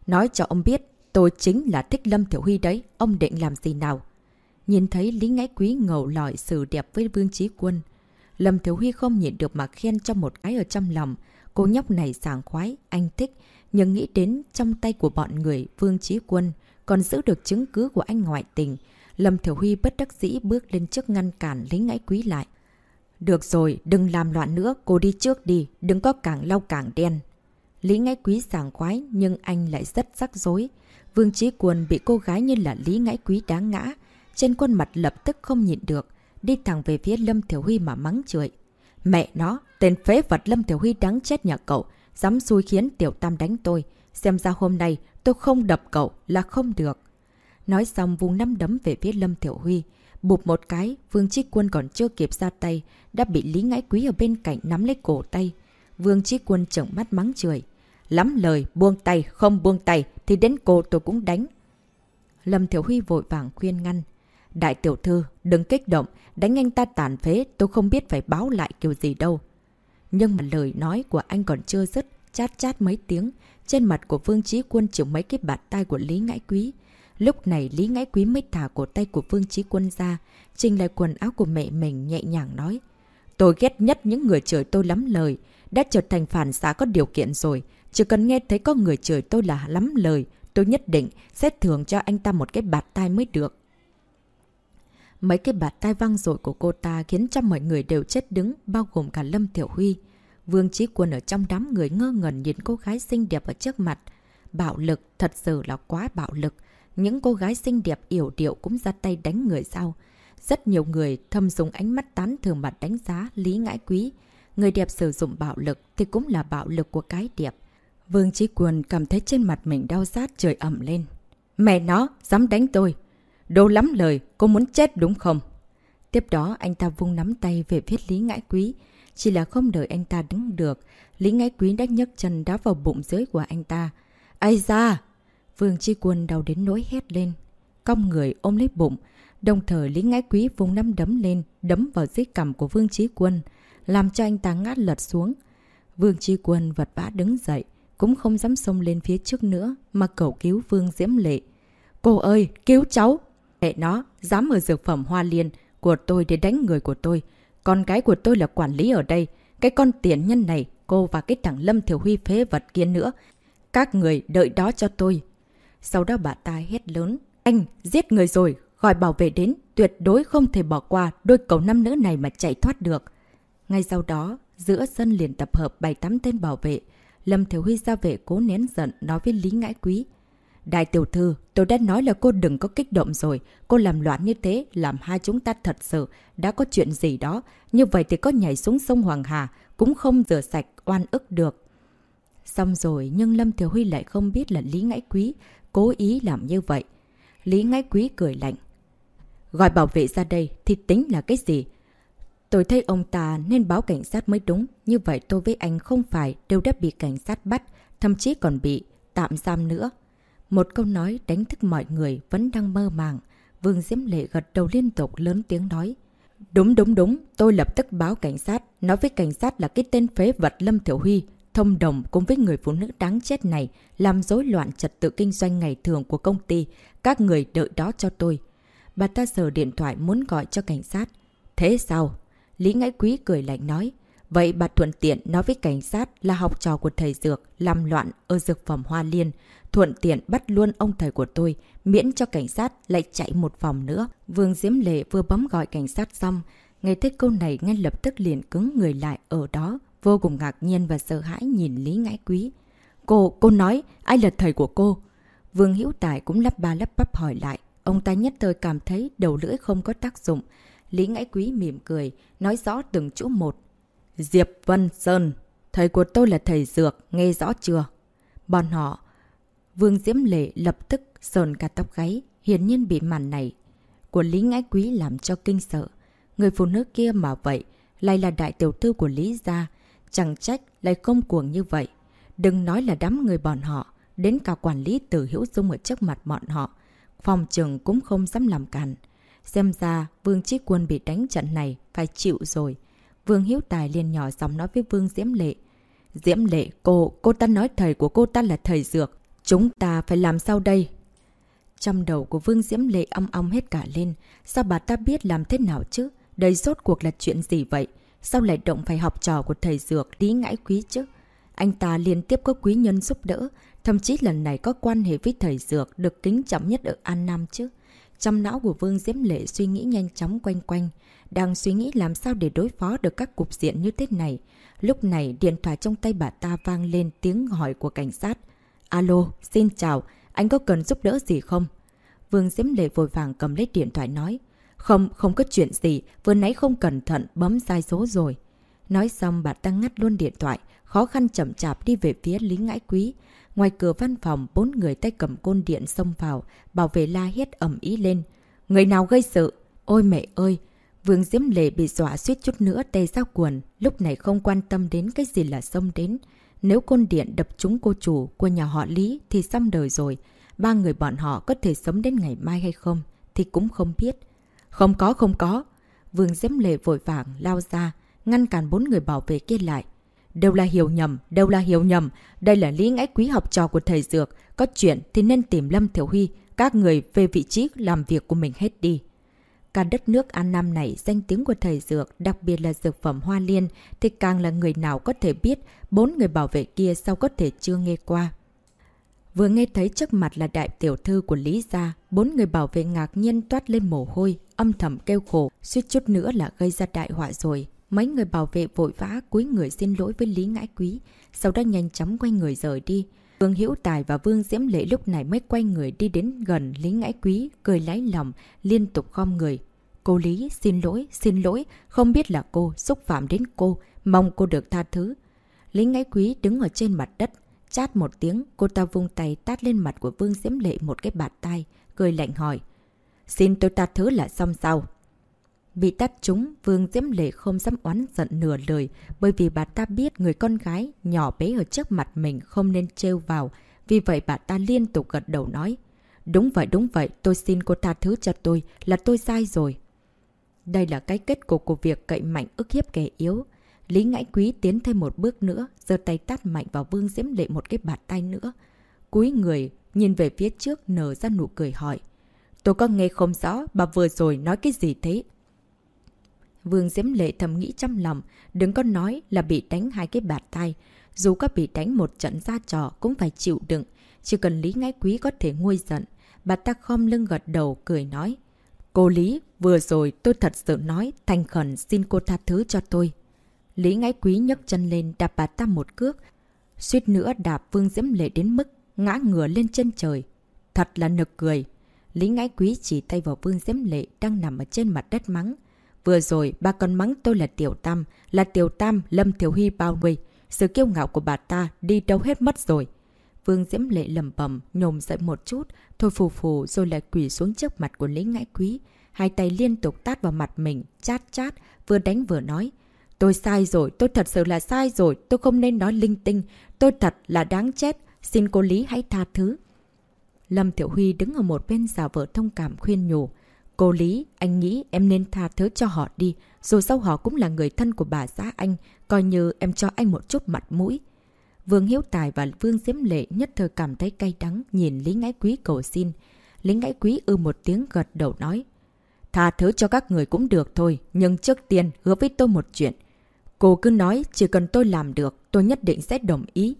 Nói cho ông biết, tôi chính là thích Lâm Tiểu Huy đấy, ông định làm gì nào? Nhìn thấy Lý Ngãi Quý ngầu lòi xử đẹp với Vương Trí Quân. Lâm thiếu Huy không nhịn được mà khen cho một cái ở trong lòng. Cô nhóc này sảng khoái, anh thích, nhưng nghĩ đến trong tay của bọn người Vương Trí Quân còn giữ được chứng cứ của anh ngoại tình. Lâm Thiểu Huy bất đắc dĩ bước lên trước ngăn cản lý ngãi quý lại. Được rồi, đừng làm loạn nữa, cô đi trước đi, đừng có càng lau càng đen. Lý Ngãi Quý sảng khoái nhưng anh lại rất rắc rối. Vương Trí Quân bị cô gái như là Lý Ngãi Quý đáng ngã. Trên khuôn mặt lập tức không nhịn được, đi thẳng về phía Lâm Thiểu Huy mà mắng chửi. Mẹ nó, tên phế vật Lâm Tiểu Huy đáng chết nhà cậu, dám xui khiến Tiểu Tam đánh tôi. Xem ra hôm nay tôi không đập cậu là không được. Nói xong vùng năm đấm về phía Lâm Tiểu Huy. Bụp một cái, Vương Trí Quân còn chưa kịp ra tay, đã bị Lý Ngãi Quý ở bên cạnh nắm lấy cổ tay. Vương Trí Quân trợn mắt mắng chửi. Lắm lời, buông tay, không buông tay, thì đến cô tôi cũng đánh. Lâm Thiểu Huy vội vàng khuyên ngăn. Đại tiểu thư, đừng kích động, đánh anh ta tàn phế, tôi không biết phải báo lại kiểu gì đâu. Nhưng mà lời nói của anh còn chưa dứt, chát chát mấy tiếng, trên mặt của Vương trí Quân chịu mấy cái bạt tay của Lý Ngãi Quý. Lúc này Lý Ngãi Quý mới thả cổ tay của Vương trí Quân ra, trình lại quần áo của mẹ mình nhẹ nhàng nói. Tôi ghét nhất những người chửi tôi lắm lời, đã trở thành phản xá có điều kiện rồi. Chỉ cần nghe thấy có người chửi tôi là lắm lời, tôi nhất định sẽ thưởng cho anh ta một cái bạt tay mới được. Mấy cái bạt tai văng rồi của cô ta khiến cho mọi người đều chết đứng, bao gồm cả Lâm Tiểu Huy. Vương Chí Quân ở trong đám người ngơ ngẩn nhìn cô gái xinh đẹp ở trước mặt. Bạo lực, thật sự là quá bạo lực. Những cô gái xinh đẹp yểu điệu cũng ra tay đánh người sao. Rất nhiều người thâm dùng ánh mắt tán thường mặt đánh giá Lý Ngãi Quý. Người đẹp sử dụng bạo lực thì cũng là bạo lực của cái đẹp. Vương Chí Quân cảm thấy trên mặt mình đau rát trời ẩm lên. Mẹ nó, dám đánh tôi. Đồ lắm lời, cô muốn chết đúng không? Tiếp đó anh ta vung nắm tay về phía Lý Ngãi Quý. Chỉ là không đợi anh ta đứng được, Lý Ngãi Quý đã nhấc chân đá vào bụng dưới của anh ta. Ai ra! Vương Chi Quân đau đến nỗi hét lên. Cong người ôm lấy bụng. Đồng thời Lý Ngãi Quý vung nắm đấm lên, đấm vào dưới cằm của Vương Chí Quân, làm cho anh ta ngát lật xuống. Vương Chi Quân vật vã đứng dậy, cũng không dám xông lên phía trước nữa, mà cầu cứu Vương Diễm Lệ. Cô ơi, cứu cháu! Mẹ nó, dám mở dược phẩm hoa liên của tôi để đánh người của tôi. Con gái của tôi là quản lý ở đây. Cái con tiền nhân này, cô và cái thằng Lâm Thiểu Huy phế vật kia nữa. Các người đợi đó cho tôi. Sau đó bà ta hét lớn. Anh, giết người rồi, gọi bảo vệ đến. Tuyệt đối không thể bỏ qua đôi cầu năm nữ này mà chạy thoát được. Ngay sau đó, giữa sân liền tập hợp bảy tám tên bảo vệ. Lâm Thiểu Huy ra vệ cố nén giận nói với Lý Ngãi Quý. Đại tiểu thư, tôi đã nói là cô đừng có kích động rồi. Cô làm loạn như thế, làm hai chúng ta thật sự. Đã có chuyện gì đó. Như vậy thì có nhảy xuống sông Hoàng Hà, cũng không rửa sạch, oan ức được. Xong rồi, nhưng Lâm Thiểu Huy lại không biết là Lý Ngãi Quý cố ý làm như vậy. Lý Ngãi Quý cười lạnh. Gọi bảo vệ ra đây thì tính là cái gì? Tôi thấy ông ta nên báo cảnh sát mới đúng. Như vậy tôi với anh không phải đều đã bị cảnh sát bắt, thậm chí còn bị tạm giam nữa. Một câu nói đánh thức mọi người vẫn đang mơ màng. Vương Diễm Lệ gật đầu liên tục lớn tiếng nói. Đúng đúng đúng, tôi lập tức báo cảnh sát, nói với cảnh sát là cái tên phế vật Lâm Thiểu Huy, thông đồng cùng với người phụ nữ đáng chết này, làm rối loạn trật tự kinh doanh ngày thường của công ty. Các người đợi đó cho tôi. Bà ta sờ điện thoại muốn gọi cho cảnh sát. Thế sao? Lý Ngãi Quý cười lạnh nói. Vậy bà thuận tiện nói với cảnh sát là học trò của thầy Dược, làm loạn ở dược phẩm Hoa Liên thuận tiện bắt luôn ông thầy của tôi, miễn cho cảnh sát lại chạy một vòng nữa. Vương Diễm Lệ vừa bấm gọi cảnh sát xong, nghe thấy câu này ngay lập tức liền cứng người lại ở đó, vô cùng ngạc nhiên và sợ hãi nhìn Lý Ngãi Quý. Cô, cô nói, ai là thầy của cô? Vương Hữu Tài cũng lắp ba lắp bắp hỏi lại. Ông ta nhất thời cảm thấy đầu lưỡi không có tác dụng. Lý Ngãi Quý mỉm cười, nói rõ từng chỗ một. Diệp Vân Sơn, thầy của tôi là thầy Dược, nghe rõ chưa? Bọn họ Vương Diễm Lệ lập tức sờn cả tóc gáy, hiển nhiên bị màn này của Lý Ngãi Quý làm cho kinh sợ. Người phụ nữ kia mà vậy, lại là đại tiểu thư của Lý Gia, chẳng trách lại công cuồng như vậy. Đừng nói là đám người bọn họ, đến cả quản lý tử hữu dung ở trước mặt bọn họ. Phòng trường cũng không dám làm cản. Xem ra Vương Trí Quân bị đánh trận này phải chịu rồi. Vương Hiếu Tài liền nhỏ giọng nói với Vương Diễm Lệ. Diễm Lệ, cô, cô ta nói thầy của cô ta là thầy Dược. Chúng ta phải làm sao đây? Trong đầu của Vương Diễm Lệ ong ong hết cả lên. Sao bà ta biết làm thế nào chứ? Đây rốt cuộc là chuyện gì vậy? Sao lại động phải học trò của thầy Dược Lý Ngãi Quý chứ? Anh ta liên tiếp có quý nhân giúp đỡ. Thậm chí lần này có quan hệ với thầy Dược được kính trọng nhất ở An Nam chứ. Trong não của Vương Diễm Lệ suy nghĩ nhanh chóng quanh quanh. Đang suy nghĩ làm sao để đối phó được các cục diện như thế này. Lúc này điện thoại trong tay bà ta vang lên tiếng hỏi của cảnh sát. Alo, xin chào, anh có cần giúp đỡ gì không? Vương Diễm Lệ vội vàng cầm lấy điện thoại nói. Không, không có chuyện gì, vừa nãy không cẩn thận bấm sai số rồi. Nói xong bà ta ngắt luôn điện thoại, khó khăn chậm chạp đi về phía Lý Ngãi Quý. Ngoài cửa văn phòng, bốn người tay cầm côn điện xông vào, bảo vệ la hét ẩm ý lên. Người nào gây sự? Ôi mẹ ơi! Vương Diễm Lệ bị dọa suýt chút nữa tê ra quần, lúc này không quan tâm đến cái gì là xông đến. Nếu côn điện đập trúng cô chủ của nhà họ Lý thì xong đời rồi. Ba người bọn họ có thể sống đến ngày mai hay không thì cũng không biết. Không có, không có. Vương Diễm Lệ vội vàng lao ra, ngăn cản bốn người bảo vệ kia lại. Đều là hiểu nhầm, đều là hiểu nhầm. Đây là lý ngãi quý học trò của thầy Dược. Có chuyện thì nên tìm Lâm Thiểu Huy. Các người về vị trí làm việc của mình hết đi. Cả đất nước An Nam này, danh tiếng của thầy Dược, đặc biệt là dược phẩm hoa liên, thì càng là người nào có thể biết, bốn người bảo vệ kia sao có thể chưa nghe qua. Vừa nghe thấy trước mặt là đại tiểu thư của Lý Gia, bốn người bảo vệ ngạc nhiên toát lên mồ hôi, âm thầm kêu khổ, suýt chút nữa là gây ra đại họa rồi. Mấy người bảo vệ vội vã cúi người xin lỗi với Lý Ngãi Quý, sau đó nhanh chóng quay người rời đi. Vương Hữu Tài và Vương Diễm Lệ lúc này mới quay người đi đến gần Lý Ngãi Quý, cười lấy lòng, liên tục khom người. Cô Lý, xin lỗi, xin lỗi, không biết là cô, xúc phạm đến cô, mong cô được tha thứ. Lý Ngãi Quý đứng ở trên mặt đất, chát một tiếng, cô ta vung tay tát lên mặt của Vương Diễm Lệ một cái bạt tay, cười lạnh hỏi. Xin tôi tha thứ là xong sao? Vì tắt chúng, Vương Diễm Lệ không dám oán giận nửa lời, bởi vì bà ta biết người con gái nhỏ bé ở trước mặt mình không nên trêu vào. Vì vậy bà ta liên tục gật đầu nói. Đúng vậy, đúng vậy, tôi xin cô tha thứ cho tôi, là tôi sai rồi. Đây là cái kết cục của việc cậy mạnh ức hiếp kẻ yếu. Lý Ngãi Quý tiến thêm một bước nữa, giơ tay tát mạnh vào Vương Diễm Lệ một cái bạt tay nữa. Cúi người, nhìn về phía trước nở ra nụ cười hỏi. Tôi có nghe không rõ bà vừa rồi nói cái gì thế? Vương Diễm Lệ thầm nghĩ trong lòng, đừng có nói là bị đánh hai cái bạt tay. Dù có bị đánh một trận ra trò cũng phải chịu đựng, chỉ cần Lý Ngãi Quý có thể nguôi giận. Bà ta khom lưng gật đầu, cười nói. Cô Lý, vừa rồi tôi thật sự nói, thành khẩn xin cô tha thứ cho tôi. Lý Ngãi Quý nhấc chân lên đạp bà ta một cước, suýt nữa đạp Vương Diễm Lệ đến mức ngã ngửa lên chân trời. Thật là nực cười. Lý Ngãi Quý chỉ tay vào Vương Diễm Lệ đang nằm ở trên mặt đất mắng. Vừa rồi, bà còn mắng tôi là Tiểu Tam, là Tiểu Tam Lâm Thiếu Huy bao nuôi Sự kiêu ngạo của bà ta đi đâu hết mất rồi. Vương Diễm Lệ lầm bầm, nhồm dậy một chút, thôi phù phù rồi lại quỳ xuống trước mặt của Lý Ngãi Quý. Hai tay liên tục tát vào mặt mình, chát chát, vừa đánh vừa nói. Tôi sai rồi, tôi thật sự là sai rồi, tôi không nên nói linh tinh, tôi thật là đáng chết, xin cô Lý hãy tha thứ. Lâm Tiểu Huy đứng ở một bên giả vợ thông cảm khuyên nhủ. Cô Lý, anh nghĩ em nên tha thứ cho họ đi, dù sao họ cũng là người thân của bà xã anh, coi như em cho anh một chút mặt mũi. Vương Hiếu Tài và Vương Diễm Lệ nhất thời cảm thấy cay đắng nhìn Lý Ngãi Quý cầu xin. Lý Ngãi Quý ư một tiếng gật đầu nói. Tha thứ cho các người cũng được thôi, nhưng trước tiên hứa với tôi một chuyện. Cô cứ nói chỉ cần tôi làm được, tôi nhất định sẽ đồng ý.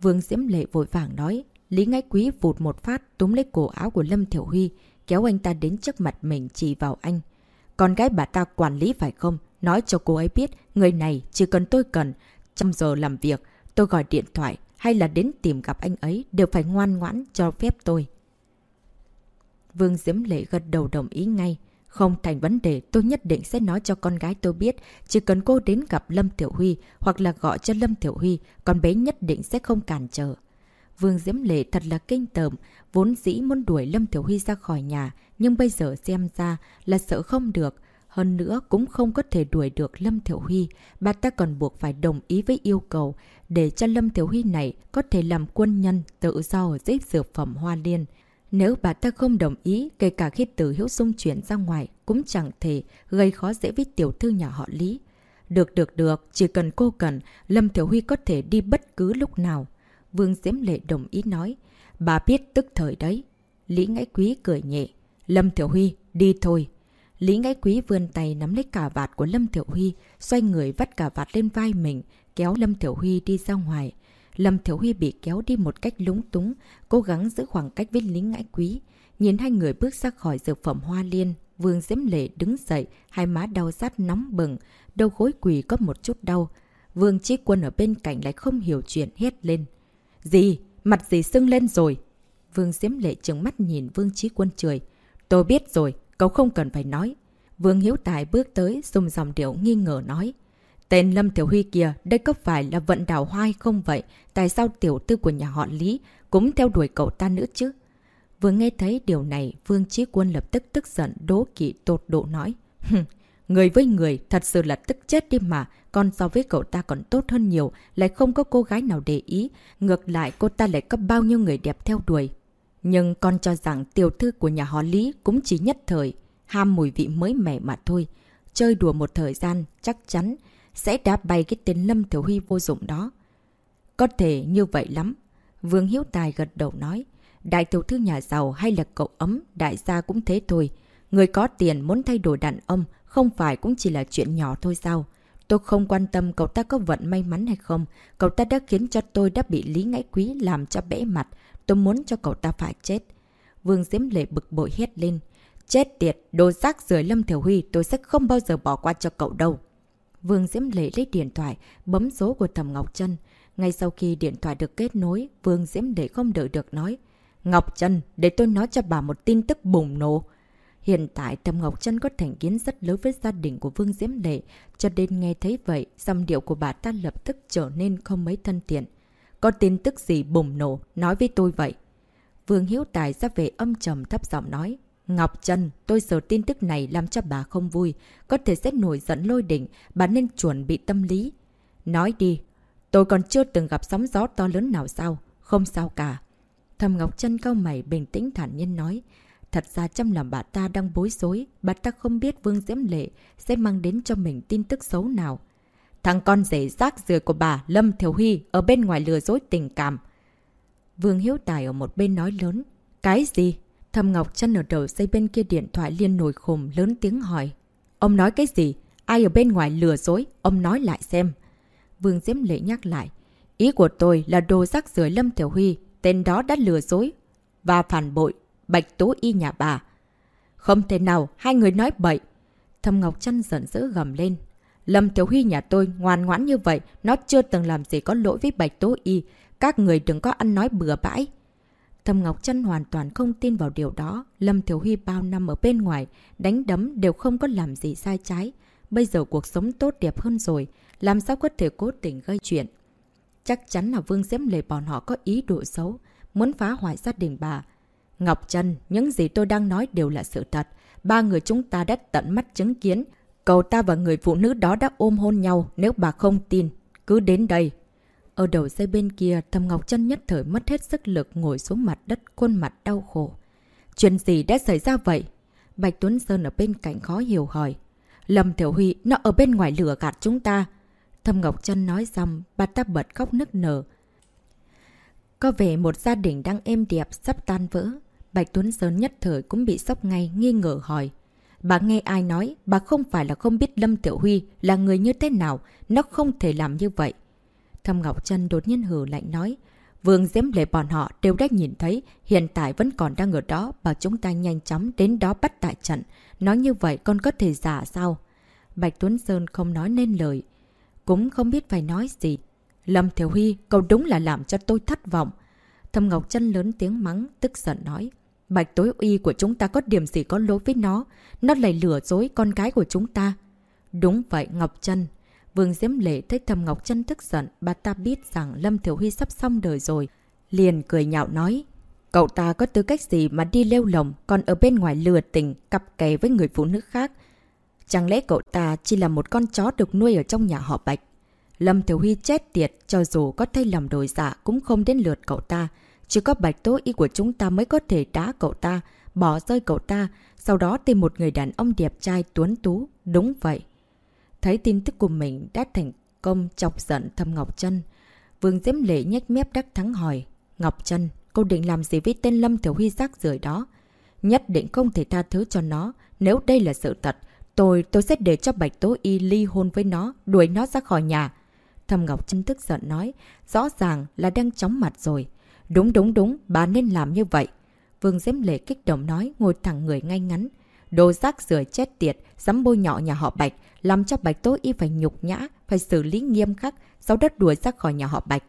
Vương Diễm Lệ vội vàng nói. Lý Ngãi Quý vụt một phát túm lấy cổ áo của Lâm Thiểu Huy, kéo anh ta đến trước mặt mình chỉ vào anh. Con gái bà ta quản lý phải không? Nói cho cô ấy biết, người này chỉ cần tôi cần. Trong giờ làm việc, tôi gọi điện thoại hay là đến tìm gặp anh ấy đều phải ngoan ngoãn cho phép tôi. Vương Diễm Lệ gật đầu đồng ý ngay. Không thành vấn đề, tôi nhất định sẽ nói cho con gái tôi biết. Chỉ cần cô đến gặp Lâm Tiểu Huy hoặc là gọi cho Lâm Tiểu Huy, con bé nhất định sẽ không cản trở. Vương Diễm Lệ thật là kinh tởm, vốn dĩ muốn đuổi Lâm Tiểu Huy ra khỏi nhà, nhưng bây giờ xem ra là sợ không được. Hơn nữa cũng không có thể đuổi được Lâm Thiểu Huy, bà ta còn buộc phải đồng ý với yêu cầu để cho Lâm Thiểu Huy này có thể làm quân nhân tự do ở dếp dược phẩm Hoa Liên. Nếu bà ta không đồng ý, kể cả khi từ hiếu xung chuyển ra ngoài, cũng chẳng thể gây khó dễ với tiểu thư nhà họ Lý. Được được được, chỉ cần cô cần, Lâm Thiểu Huy có thể đi bất cứ lúc nào. Vương Diễm Lệ đồng ý nói. Bà biết tức thời đấy. Lý Ngãi Quý cười nhẹ. Lâm Thiểu Huy, đi thôi. Lý Ngãi Quý vươn tay nắm lấy cả vạt của Lâm Thiểu Huy, xoay người vắt cả vạt lên vai mình, kéo Lâm Thiểu Huy đi ra ngoài. Lâm Thiểu Huy bị kéo đi một cách lúng túng, cố gắng giữ khoảng cách với Lý Ngãi Quý. Nhìn hai người bước ra khỏi dược phẩm hoa liên, Vương Diễm Lệ đứng dậy, hai má đau rát nóng bừng, đầu gối quỳ có một chút đau. Vương Trí Quân ở bên cạnh lại không hiểu chuyện hét lên. Gì? Mặt gì sưng lên rồi? Vương Diễm Lệ trừng mắt nhìn Vương Chí Quân cười. Tôi biết rồi, cậu không cần phải nói. Vương Hiếu Tài bước tới, dùng dòng điệu nghi ngờ nói. Tên Lâm Tiểu Huy kia, đây có phải là vận đào hoai không vậy? Tại sao tiểu tư của nhà họ Lý cũng theo đuổi cậu ta nữa chứ? Vừa nghe thấy điều này, Vương Chí Quân lập tức tức giận, đố kỵ tột độ nói. <laughs> Người với người thật sự là tức chết đi mà, con so với cậu ta còn tốt hơn nhiều, lại không có cô gái nào để ý. Ngược lại cô ta lại có bao nhiêu người đẹp theo đuổi. Nhưng con cho rằng tiểu thư của nhà họ Lý cũng chỉ nhất thời, ham mùi vị mới mẻ mà thôi. Chơi đùa một thời gian, chắc chắn sẽ đá bay cái tên Lâm Thiểu Huy vô dụng đó. Có thể như vậy lắm. Vương Hiếu Tài gật đầu nói. Đại tiểu thư nhà giàu hay là cậu ấm, đại gia cũng thế thôi. Người có tiền muốn thay đổi đàn ông, không phải cũng chỉ là chuyện nhỏ thôi sao? Tôi không quan tâm cậu ta có vận may mắn hay không. Cậu ta đã khiến cho tôi đã bị Lý Ngãi Quý làm cho bẽ mặt. Tôi muốn cho cậu ta phải chết. Vương Diễm Lệ bực bội hét lên. Chết tiệt, đồ rác rưởi Lâm Thiểu Huy tôi sẽ không bao giờ bỏ qua cho cậu đâu. Vương Diễm Lệ lấy điện thoại, bấm số của Thẩm Ngọc Trân. Ngay sau khi điện thoại được kết nối, Vương Diễm Lệ không đợi được nói. Ngọc Trân, để tôi nói cho bà một tin tức bùng nổ. Hiện tại Thầm Ngọc Trân có thành kiến rất lớn với gia đình của Vương Diễm Lệ, cho nên nghe thấy vậy, dòng điệu của bà ta lập tức trở nên không mấy thân thiện. Có tin tức gì bùng nổ, nói với tôi vậy. Vương Hiếu Tài ra về âm trầm thấp giọng nói. Ngọc Trân, tôi sợ tin tức này làm cho bà không vui, có thể sẽ nổi giận lôi đỉnh, bà nên chuẩn bị tâm lý. Nói đi, tôi còn chưa từng gặp sóng gió to lớn nào sao, không sao cả. Thầm Ngọc Trân cao mày bình tĩnh thản nhiên nói, thật ra trong lòng bà ta đang bối rối, bà ta không biết Vương Diễm Lệ sẽ mang đến cho mình tin tức xấu nào. Thằng con rể rác rưởi của bà, Lâm Thiểu Huy, ở bên ngoài lừa dối tình cảm. Vương Hiếu Tài ở một bên nói lớn, cái gì? Thầm Ngọc chân ở đầu dây bên kia điện thoại liên nổi khùng lớn tiếng hỏi. Ông nói cái gì? Ai ở bên ngoài lừa dối? Ông nói lại xem. Vương Diễm Lệ nhắc lại. Ý của tôi là đồ rác rưởi Lâm Thiểu Huy. Tên đó đã lừa dối và phản bội Bạch Tố Y nhà bà. Không thể nào, hai người nói bậy. Thầm Ngọc chân giận dữ gầm lên. Lâm Tiểu Huy nhà tôi ngoan ngoãn như vậy, nó chưa từng làm gì có lỗi với Bạch Tố Y. Các người đừng có ăn nói bừa bãi. Thầm Ngọc Trân hoàn toàn không tin vào điều đó. Lâm thiếu Huy bao năm ở bên ngoài, đánh đấm đều không có làm gì sai trái. Bây giờ cuộc sống tốt đẹp hơn rồi, làm sao có thể cố tình gây chuyện. Chắc chắn là Vương Diễm Lệ bọn họ có ý đồ xấu, muốn phá hoại gia đình bà. Ngọc Trân, những gì tôi đang nói đều là sự thật. Ba người chúng ta đã tận mắt chứng kiến. Cậu ta và người phụ nữ đó đã ôm hôn nhau nếu bà không tin. Cứ đến đây, ở đầu dây bên kia, Thầm Ngọc Trân nhất thời mất hết sức lực ngồi xuống mặt đất, khuôn mặt đau khổ. Chuyện gì đã xảy ra vậy? Bạch Tuấn Sơn ở bên cạnh khó hiểu hỏi. Lâm Thiểu Huy, nó ở bên ngoài lửa gạt chúng ta. Thầm Ngọc Trân nói xong, bà ta bật khóc nức nở. Có vẻ một gia đình đang êm đẹp sắp tan vỡ. Bạch Tuấn Sơn nhất thời cũng bị sốc ngay, nghi ngờ hỏi. Bà nghe ai nói, bà không phải là không biết Lâm Tiểu Huy là người như thế nào, nó không thể làm như vậy. Thâm Ngọc Trân đột nhiên hử lạnh nói. Vương Diễm Lệ bọn họ đều đã nhìn thấy, hiện tại vẫn còn đang ở đó, bảo chúng ta nhanh chóng đến đó bắt tại trận. Nói như vậy con có thể giả sao? Bạch Tuấn Sơn không nói nên lời, cũng không biết phải nói gì. Lâm Thiểu Huy, cậu đúng là làm cho tôi thất vọng. Thâm Ngọc Trân lớn tiếng mắng, tức giận nói. Bạch tối uy của chúng ta có điểm gì có lỗi với nó. Nó lại lừa dối con cái của chúng ta. Đúng vậy Ngọc Trân, Vương Diễm Lệ thấy Thầm Ngọc chân tức giận, bà ta biết rằng Lâm Thiểu Huy sắp xong đời rồi. Liền cười nhạo nói, cậu ta có tư cách gì mà đi lêu lồng, còn ở bên ngoài lừa tình, cặp kè với người phụ nữ khác. Chẳng lẽ cậu ta chỉ là một con chó được nuôi ở trong nhà họ Bạch? Lâm Thiểu Huy chết tiệt, cho dù có thay lòng đổi dạ cũng không đến lượt cậu ta. Chỉ có Bạch Tố Y của chúng ta mới có thể đá cậu ta, bỏ rơi cậu ta, sau đó tìm một người đàn ông đẹp trai tuấn tú. Đúng vậy. Thấy tin tức của mình đã thành công chọc giận thâm Ngọc Trân. Vương Diễm Lệ nhếch mép đắc thắng hỏi. Ngọc Trân, cô định làm gì với tên Lâm Thiểu Huy rác rưởi đó? Nhất định không thể tha thứ cho nó. Nếu đây là sự thật, tôi tôi sẽ để cho Bạch Tố Y ly hôn với nó, đuổi nó ra khỏi nhà. thầm Ngọc Trân tức giận nói, rõ ràng là đang chóng mặt rồi. Đúng đúng đúng, bà nên làm như vậy. Vương Diễm Lệ kích động nói, ngồi thẳng người ngay ngắn. Đồ rác rưởi chết tiệt, dám bôi nhọ nhà họ Bạch, làm cho Bạch Tố Y phải nhục nhã, phải xử lý nghiêm khắc, sau đất đuổi ra khỏi nhà họ Bạch.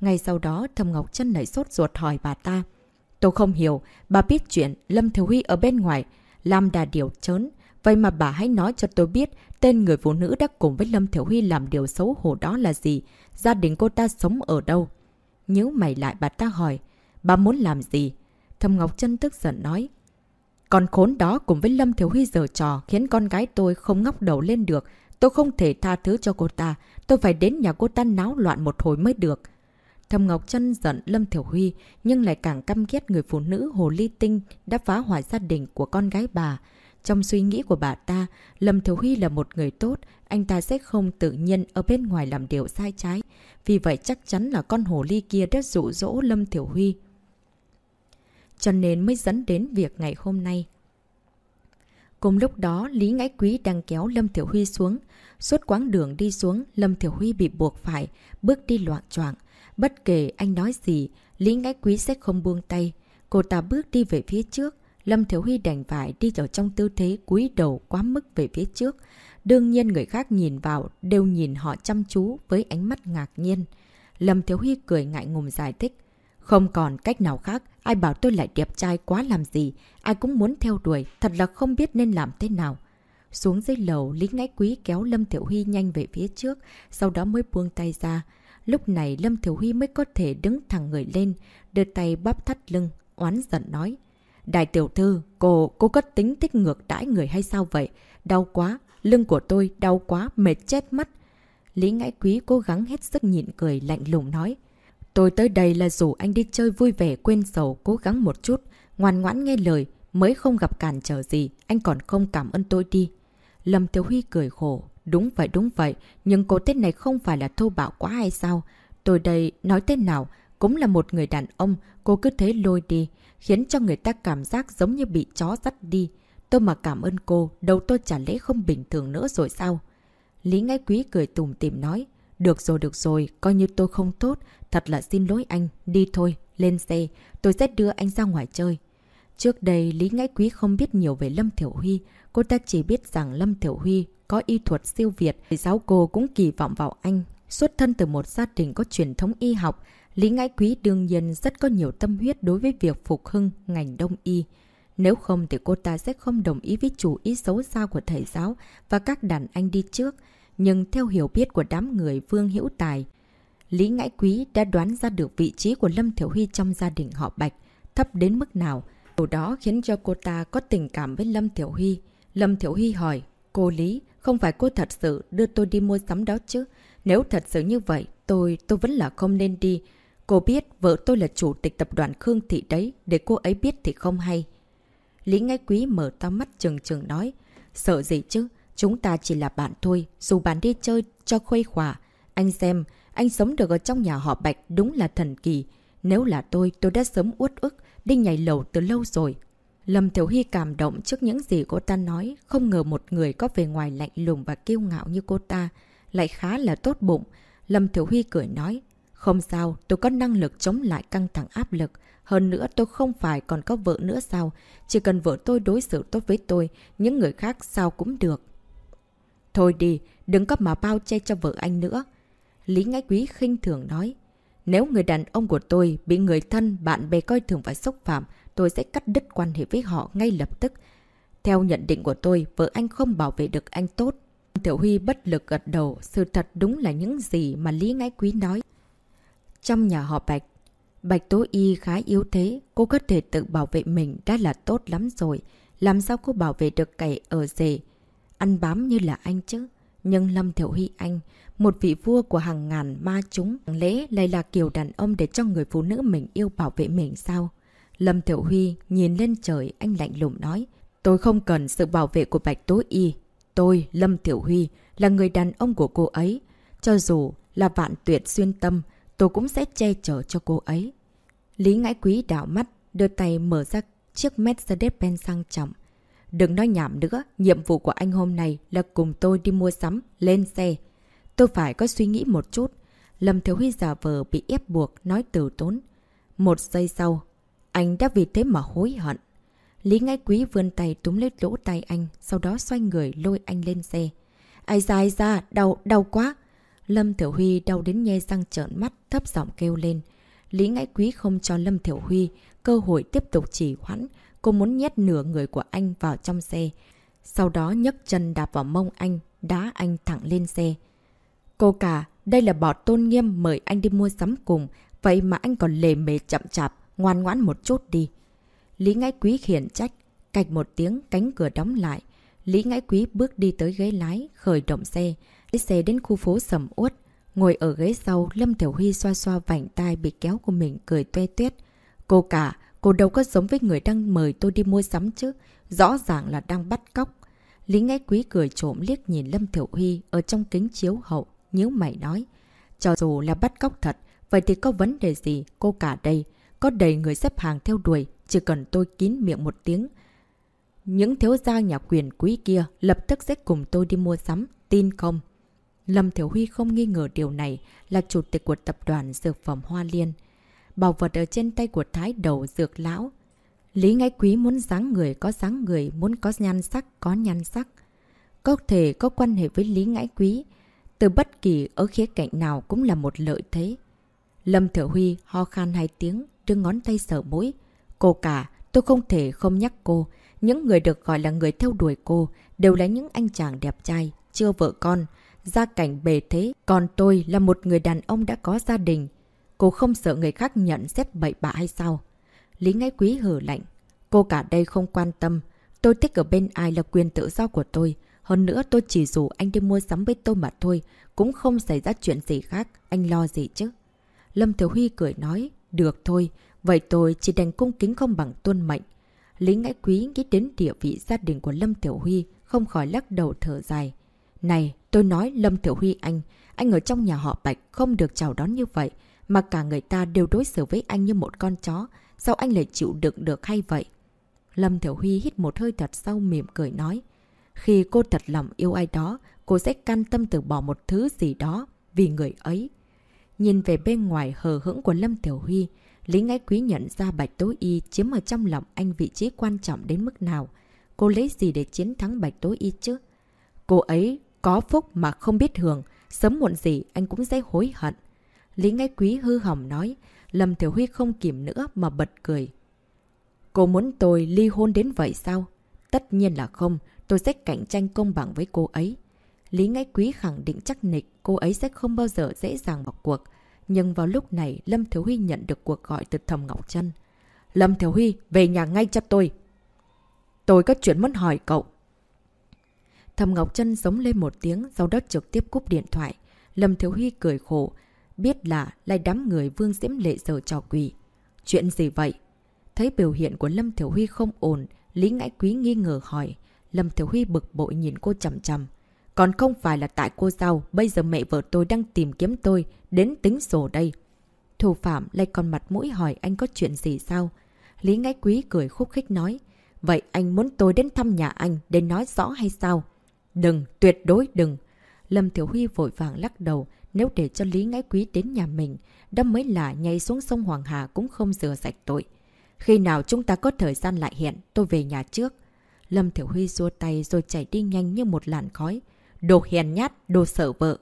Ngay sau đó, Thầm Ngọc chân lại sốt ruột hỏi bà ta. Tôi không hiểu, bà biết chuyện Lâm thiếu Huy ở bên ngoài, làm đà điều chớn. Vậy mà bà hãy nói cho tôi biết tên người phụ nữ đã cùng với Lâm Thiểu Huy làm điều xấu hổ đó là gì, gia đình cô ta sống ở đâu. Nhớ mày lại bà ta hỏi, bà muốn làm gì? Thầm Ngọc chân tức giận nói. Còn khốn đó cùng với Lâm Thiếu Huy giờ trò khiến con gái tôi không ngóc đầu lên được. Tôi không thể tha thứ cho cô ta. Tôi phải đến nhà cô ta náo loạn một hồi mới được. Thầm Ngọc Trân giận Lâm Thiểu Huy, nhưng lại càng căm ghét người phụ nữ Hồ Ly Tinh đã phá hoại gia đình của con gái bà. Trong suy nghĩ của bà ta, Lâm Thiểu Huy là một người tốt, anh ta sẽ không tự nhiên ở bên ngoài làm điều sai trái. Vì vậy chắc chắn là con hồ ly kia đã dụ dỗ Lâm Thiểu Huy. Cho nên mới dẫn đến việc ngày hôm nay. Cùng lúc đó, Lý Ngãi Quý đang kéo Lâm Thiểu Huy xuống. Suốt quãng đường đi xuống, Lâm Thiểu Huy bị buộc phải, bước đi loạn choạng Bất kể anh nói gì, Lý Ngãi Quý sẽ không buông tay. Cô ta bước đi về phía trước. Lâm Thiếu Huy đành phải đi ở trong tư thế cúi đầu quá mức về phía trước. Đương nhiên người khác nhìn vào đều nhìn họ chăm chú với ánh mắt ngạc nhiên. Lâm Thiếu Huy cười ngại ngùng giải thích. Không còn cách nào khác, ai bảo tôi lại đẹp trai quá làm gì, ai cũng muốn theo đuổi, thật là không biết nên làm thế nào. Xuống dưới lầu, Lý Ngãi Quý kéo Lâm Thiểu Huy nhanh về phía trước, sau đó mới buông tay ra. Lúc này Lâm Thiểu Huy mới có thể đứng thẳng người lên, đưa tay bắp thắt lưng, oán giận nói. Đại tiểu thư, cô, cô có tính thích ngược đãi người hay sao vậy? Đau quá, lưng của tôi đau quá, mệt chết mất. Lý Ngãi Quý cố gắng hết sức nhịn cười lạnh lùng nói. Tôi tới đây là rủ anh đi chơi vui vẻ quên sầu cố gắng một chút, ngoan ngoãn nghe lời, mới không gặp cản trở gì, anh còn không cảm ơn tôi đi. Lâm Thiếu Huy cười khổ, Đúng vậy, đúng vậy. Nhưng cô tên này không phải là thô bạo quá hay sao? Tôi đây nói tên nào? Cũng là một người đàn ông, cô cứ thế lôi đi, khiến cho người ta cảm giác giống như bị chó dắt đi. Tôi mà cảm ơn cô, đầu tôi trả lễ không bình thường nữa rồi sao? Lý Ngãi Quý cười tùm tìm nói. Được rồi, được rồi, coi như tôi không tốt. Thật là xin lỗi anh, đi thôi, lên xe, tôi sẽ đưa anh ra ngoài chơi. Trước đây, Lý Ngãi Quý không biết nhiều về Lâm Thiểu Huy. Cô ta chỉ biết rằng Lâm Thiểu Huy có y thuật siêu việt. Giáo cô cũng kỳ vọng vào anh. Xuất thân từ một gia đình có truyền thống y học, Lý Ngãi Quý đương nhiên rất có nhiều tâm huyết đối với việc phục hưng ngành đông y. Nếu không thì cô ta sẽ không đồng ý với chủ ý xấu xa của thầy giáo và các đàn anh đi trước. Nhưng theo hiểu biết của đám người Vương Hữu Tài, Lý Ngãi Quý đã đoán ra được vị trí của Lâm Thiểu Huy trong gia đình họ Bạch, thấp đến mức nào. Điều đó khiến cho cô ta có tình cảm với Lâm Thiểu Huy. Lâm Thiểu Huy hỏi, cô Lý, không phải cô thật sự đưa tôi đi mua sắm đó chứ. Nếu thật sự như vậy, tôi, tôi vẫn là không nên đi. Cô biết vợ tôi là chủ tịch tập đoàn Khương Thị đấy, để cô ấy biết thì không hay. Lý Ngay Quý mở to mắt trừng trừng nói, sợ gì chứ, chúng ta chỉ là bạn thôi, dù bạn đi chơi cho khuây khỏa. Anh xem, anh sống được ở trong nhà họ Bạch đúng là thần kỳ. Nếu là tôi, tôi đã sớm uất ức, đi nhảy lầu từ lâu rồi. Lâm Thiểu Hy cảm động trước những gì cô ta nói, không ngờ một người có về ngoài lạnh lùng và kiêu ngạo như cô ta, lại khá là tốt bụng. Lâm Thiểu Huy cười nói, không sao, tôi có năng lực chống lại căng thẳng áp lực. Hơn nữa tôi không phải còn có vợ nữa sao, chỉ cần vợ tôi đối xử tốt với tôi, những người khác sao cũng được. Thôi đi, đừng có mà bao che cho vợ anh nữa. Lý Ngãi Quý khinh thường nói, nếu người đàn ông của tôi bị người thân, bạn bè coi thường và xúc phạm, tôi sẽ cắt đứt quan hệ với họ ngay lập tức. Theo nhận định của tôi, vợ anh không bảo vệ được anh tốt. Tiểu Huy bất lực gật đầu, sự thật đúng là những gì mà Lý Ngãi Quý nói. Trong nhà họ Bạch, Bạch Tố Y khá yếu thế, cô có thể tự bảo vệ mình đã là tốt lắm rồi. Làm sao cô bảo vệ được cày ở rể, ăn bám như là anh chứ? Nhưng Lâm Thiểu Huy anh, một vị vua của hàng ngàn ma chúng, lẽ lại là kiểu đàn ông để cho người phụ nữ mình yêu bảo vệ mình sao? Lâm Thiểu Huy nhìn lên trời anh lạnh lùng nói. Tôi không cần sự bảo vệ của Bạch Tố Y. Tôi, Lâm Thiểu Huy, là người đàn ông của cô ấy. Cho dù là vạn tuyệt xuyên tâm, tôi cũng sẽ che chở cho cô ấy. Lý Ngãi Quý đảo mắt, đưa tay mở ra chiếc Mercedes-Benz sang trọng. Đừng nói nhảm nữa, nhiệm vụ của anh hôm nay là cùng tôi đi mua sắm, lên xe. Tôi phải có suy nghĩ một chút. Lâm Thiếu Huy giả vờ bị ép buộc, nói từ tốn. Một giây sau, anh đã vì thế mà hối hận. Lý Ngãi Quý vươn tay túm lấy lỗ tay anh, sau đó xoay người lôi anh lên xe. Ai ra ai ra, đau, đau quá. Lâm Thiểu Huy đau đến nhe răng trợn mắt, thấp giọng kêu lên. Lý Ngãi Quý không cho Lâm Thiểu Huy cơ hội tiếp tục chỉ hoãn. Cô muốn nhét nửa người của anh vào trong xe. Sau đó nhấc chân đạp vào mông anh, đá anh thẳng lên xe. Cô cả, đây là bọt tôn nghiêm mời anh đi mua sắm cùng, vậy mà anh còn lề mề chậm chạp ngoan ngoãn một chút đi. Lý Ngãi Quý khiển trách. Cạch một tiếng, cánh cửa đóng lại. Lý Ngãi Quý bước đi tới ghế lái, khởi động xe. Đi xe đến khu phố sầm uất. Ngồi ở ghế sau, Lâm Tiểu Huy xoa xoa vảnh tai bị kéo của mình cười tuê tuyết. Cô cả, cô đâu có giống với người đang mời tôi đi mua sắm chứ. Rõ ràng là đang bắt cóc. Lý Ngãi Quý cười trộm liếc nhìn Lâm Tiểu Huy ở trong kính chiếu hậu, nhíu mày nói. Cho dù là bắt cóc thật, vậy thì có vấn đề gì cô cả đây? Có đầy người xếp hàng theo đuổi, chỉ cần tôi kín miệng một tiếng. Những thiếu gia nhà quyền quý kia lập tức sẽ cùng tôi đi mua sắm, tin không? Lâm Thiểu Huy không nghi ngờ điều này là chủ tịch của tập đoàn Dược Phẩm Hoa Liên. Bảo vật ở trên tay của thái đầu dược lão. Lý Ngãi Quý muốn dáng người có dáng người, muốn có nhan sắc có nhan sắc. Có thể có quan hệ với Lý Ngãi Quý, từ bất kỳ ở khía cạnh nào cũng là một lợi thế. Lâm Thiểu Huy ho khan hai tiếng, đưa ngón tay sờ mũi. Cô cả, tôi không thể không nhắc cô. Những người được gọi là người theo đuổi cô đều là những anh chàng đẹp trai, chưa vợ con, gia cảnh bề thế. Còn tôi là một người đàn ông đã có gia đình. Cô không sợ người khác nhận xét bậy bạ hay sao? Lý Ngãi Quý hở lạnh. Cô cả đây không quan tâm. Tôi thích ở bên ai là quyền tự do của tôi. Hơn nữa tôi chỉ rủ anh đi mua sắm với tôi mà thôi. Cũng không xảy ra chuyện gì khác. Anh lo gì chứ? Lâm Thiếu Huy cười nói. Được thôi. Vậy tôi chỉ đành cung kính không bằng tuân mệnh. Lý Ngãi Quý nghĩ đến địa vị gia đình của Lâm Tiểu Huy, không khỏi lắc đầu thở dài. Này, tôi nói Lâm Tiểu Huy anh, anh ở trong nhà họ Bạch không được chào đón như vậy, mà cả người ta đều đối xử với anh như một con chó, sao anh lại chịu đựng được hay vậy? Lâm Tiểu Huy hít một hơi thật sâu mỉm cười nói. Khi cô thật lòng yêu ai đó, cô sẽ can tâm từ bỏ một thứ gì đó vì người ấy. Nhìn về bên ngoài hờ hững của Lâm Tiểu Huy, Lý Ngãi Quý nhận ra Bạch Tố Y chiếm ở trong lòng anh vị trí quan trọng đến mức nào. Cô lấy gì để chiến thắng Bạch Tố Y chứ? Cô ấy có phúc mà không biết hưởng, sớm muộn gì anh cũng sẽ hối hận. Lý Ngay Quý hư hỏng nói, Lâm Thiểu Huy không kìm nữa mà bật cười. Cô muốn tôi ly hôn đến vậy sao? Tất nhiên là không, tôi sẽ cạnh tranh công bằng với cô ấy. Lý Ngay Quý khẳng định chắc nịch cô ấy sẽ không bao giờ dễ dàng vào cuộc. Nhưng vào lúc này, Lâm Thiếu Huy nhận được cuộc gọi từ Thầm Ngọc Trân. Lâm Thiếu Huy, về nhà ngay cho tôi. Tôi có chuyện muốn hỏi cậu. Thầm Ngọc Trân giống lên một tiếng, sau đó trực tiếp cúp điện thoại. Lâm Thiếu Huy cười khổ, biết là lại đám người Vương Diễm Lệ giờ trò quỷ. Chuyện gì vậy? Thấy biểu hiện của Lâm thiếu Huy không ổn, Lý Ngãi Quý nghi ngờ hỏi. Lâm thiếu Huy bực bội nhìn cô chầm chầm. Còn không phải là tại cô sao, bây giờ mẹ vợ tôi đang tìm kiếm tôi, đến tính sổ đây. Thủ phạm lại còn mặt mũi hỏi anh có chuyện gì sao? Lý Ngãi Quý cười khúc khích nói. Vậy anh muốn tôi đến thăm nhà anh để nói rõ hay sao? Đừng, tuyệt đối đừng. Lâm Thiểu Huy vội vàng lắc đầu, nếu để cho Lý Ngãi Quý đến nhà mình, đó mới là nhảy xuống sông Hoàng Hà cũng không rửa sạch tội. Khi nào chúng ta có thời gian lại hẹn, tôi về nhà trước. Lâm Thiểu Huy xua tay rồi chạy đi nhanh như một làn khói. Đồ hèn nhát, đồ sợ vợ.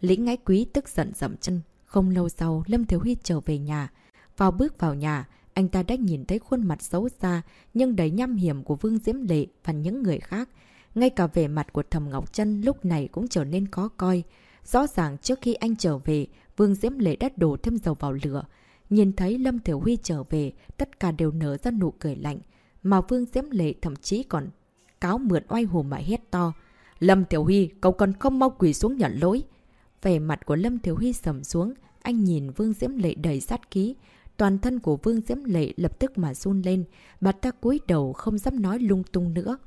Lý Ngãi Quý tức giận dậm chân. Không lâu sau, Lâm Thiểu Huy trở về nhà. Vào bước vào nhà, anh ta đã nhìn thấy khuôn mặt xấu xa nhưng đầy nhăm hiểm của Vương Diễm Lệ và những người khác. Ngay cả vẻ mặt của Thầm Ngọc Trân lúc này cũng trở nên khó coi. Rõ ràng trước khi anh trở về, Vương Diễm Lệ đã đổ thêm dầu vào lửa. Nhìn thấy Lâm Thiểu Huy trở về, tất cả đều nở ra nụ cười lạnh. Mà Vương Diễm Lệ thậm chí còn cáo mượn oai hùm mà hét to. Lâm Thiểu Huy, cậu còn không mau quỳ xuống nhận lỗi. Vẻ mặt của Lâm Thiếu Huy sầm xuống, anh nhìn Vương Diễm Lệ đầy sát ký. Toàn thân của Vương Diễm Lệ lập tức mà run lên, bà ta cúi đầu không dám nói lung tung nữa.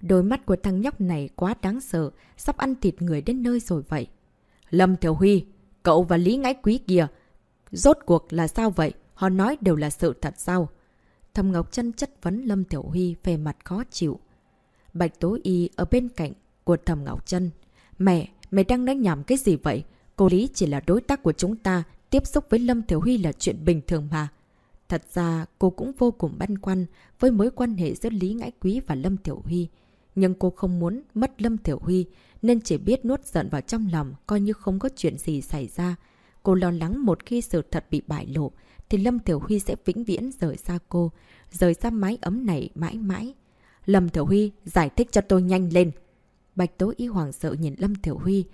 Đôi mắt của thằng nhóc này quá đáng sợ, sắp ăn thịt người đến nơi rồi vậy. Lâm Thiểu Huy, cậu và Lý Ngãi Quý kia, rốt cuộc là sao vậy? Họ nói đều là sự thật sao? Thầm Ngọc chân chất vấn Lâm Thiểu Huy về mặt khó chịu. Bạch Tố Y ở bên cạnh của Thầm Ngọc chân Mẹ, mẹ đang nói nhảm cái gì vậy? Cô Lý chỉ là đối tác của chúng ta, tiếp xúc với Lâm Thiểu Huy là chuyện bình thường mà. Thật ra, cô cũng vô cùng băn khoăn với mối quan hệ giữa Lý Ngãi Quý và Lâm Thiểu Huy. Nhưng cô không muốn mất Lâm tiểu Huy, nên chỉ biết nuốt giận vào trong lòng, coi như không có chuyện gì xảy ra. Cô lo lắng một khi sự thật bị bại lộ, thì Lâm tiểu Huy sẽ vĩnh viễn rời xa cô, rời xa mái ấm này mãi mãi. Lâm tiểu Huy, giải thích cho tôi nhanh lên. Bạch Tố Y hoàng sợ nhìn Lâm tiểu Huy.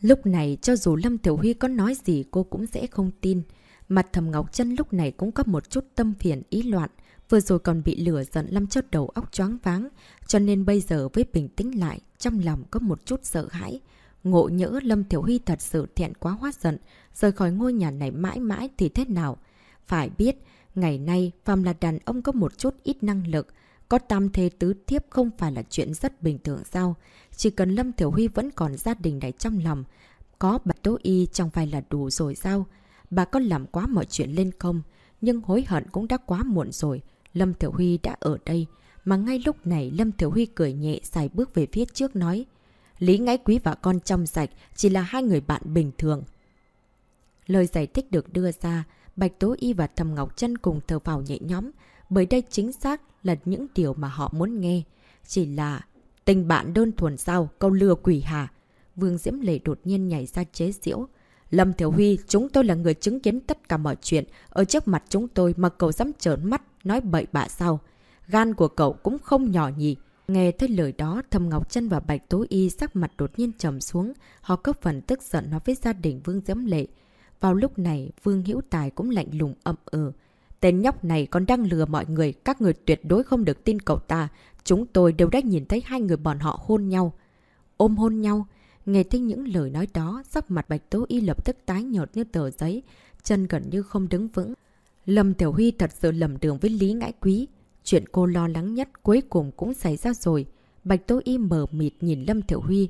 Lúc này, cho dù Lâm tiểu Huy có nói gì cô cũng sẽ không tin. Mặt thầm Ngọc chân lúc này cũng có một chút tâm phiền ý loạn. Vừa rồi còn bị lửa giận lâm cho đầu óc choáng váng, cho nên bây giờ với bình tĩnh lại, trong lòng có một chút sợ hãi. Ngộ nhỡ Lâm Thiểu Huy thật sự thiện quá hoát giận, rời khỏi ngôi nhà này mãi mãi thì thế nào? Phải biết, ngày nay phàm là đàn ông có một chút ít năng lực, có tam thế tứ thiếp không phải là chuyện rất bình thường sao? Chỉ cần Lâm Thiểu Huy vẫn còn gia đình này trong lòng, có bạch tố y trong vai là đủ rồi sao? Bà có làm quá mọi chuyện lên không? Nhưng hối hận cũng đã quá muộn rồi. Lâm Thiểu Huy đã ở đây. Mà ngay lúc này Lâm Thiểu Huy cười nhẹ xài bước về phía trước nói. Lý Ngãi Quý và con trong sạch chỉ là hai người bạn bình thường. Lời giải thích được đưa ra, Bạch Tố Y và Thầm Ngọc Trân cùng thờ vào nhẹ nhóm, bởi đây chính xác là những điều mà họ muốn nghe. Chỉ là tình bạn đơn thuần sao, câu lừa quỷ hà. Vương Diễm Lệ đột nhiên nhảy ra chế diễu. Lâm Thiểu Huy, chúng tôi là người chứng kiến tất cả mọi chuyện. Ở trước mặt chúng tôi mà cậu dám trởn mắt, nói bậy bạ sao. Gan của cậu cũng không nhỏ nhỉ. Nghe thấy lời đó, Thầm Ngọc Trân và Bạch Tố Y sắc mặt đột nhiên trầm xuống. Họ cấp phần tức giận nói với gia đình Vương Diễm Lệ. Vào lúc này, Vương Hữu Tài cũng lạnh lùng ậm ừ. Tên nhóc này còn đang lừa mọi người, các người tuyệt đối không được tin cậu ta. Chúng tôi đều đã nhìn thấy hai người bọn họ hôn nhau. Ôm hôn nhau. Nghe thấy những lời nói đó, sắc mặt Bạch Tố Y lập tức tái nhợt như tờ giấy, chân gần như không đứng vững. Lâm Tiểu Huy thật sự lầm đường với Lý Ngãi Quý. Chuyện cô lo lắng nhất cuối cùng cũng xảy ra rồi. Bạch Tố Y mờ mịt nhìn Lâm Tiểu Huy.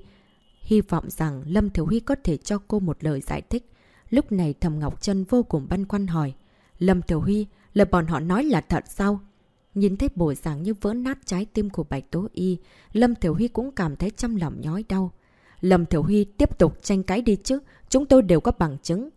Hy vọng rằng Lâm Tiểu Huy có thể cho cô một lời giải thích. Lúc này Thầm Ngọc Trân vô cùng băn khoăn hỏi. Lâm Tiểu Huy, lời bọn họ nói là thật sao? Nhìn thấy bộ dạng như vỡ nát trái tim của Bạch Tố Y, Lâm Tiểu Huy cũng cảm thấy trong lòng nhói đau. Lâm Thiểu Huy tiếp tục tranh cãi đi chứ, chúng tôi đều có bằng chứng.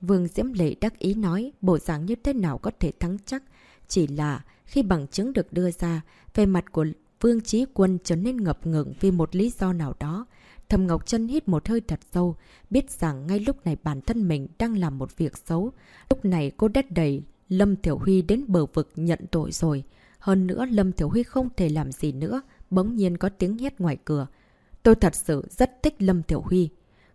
Vương Diễm Lệ đắc ý nói bộ dáng như thế nào có thể thắng chắc. Chỉ là khi bằng chứng được đưa ra, về mặt của Vương Trí Quân trở nên ngập ngừng vì một lý do nào đó. Thầm Ngọc Trân hít một hơi thật sâu, biết rằng ngay lúc này bản thân mình đang làm một việc xấu. Lúc này cô đất đầy Lâm Thiểu Huy đến bờ vực nhận tội rồi. Hơn nữa Lâm Thiểu Huy không thể làm gì nữa, bỗng nhiên có tiếng hét ngoài cửa. Tôi thật sự rất thích Lâm Thiểu Huy.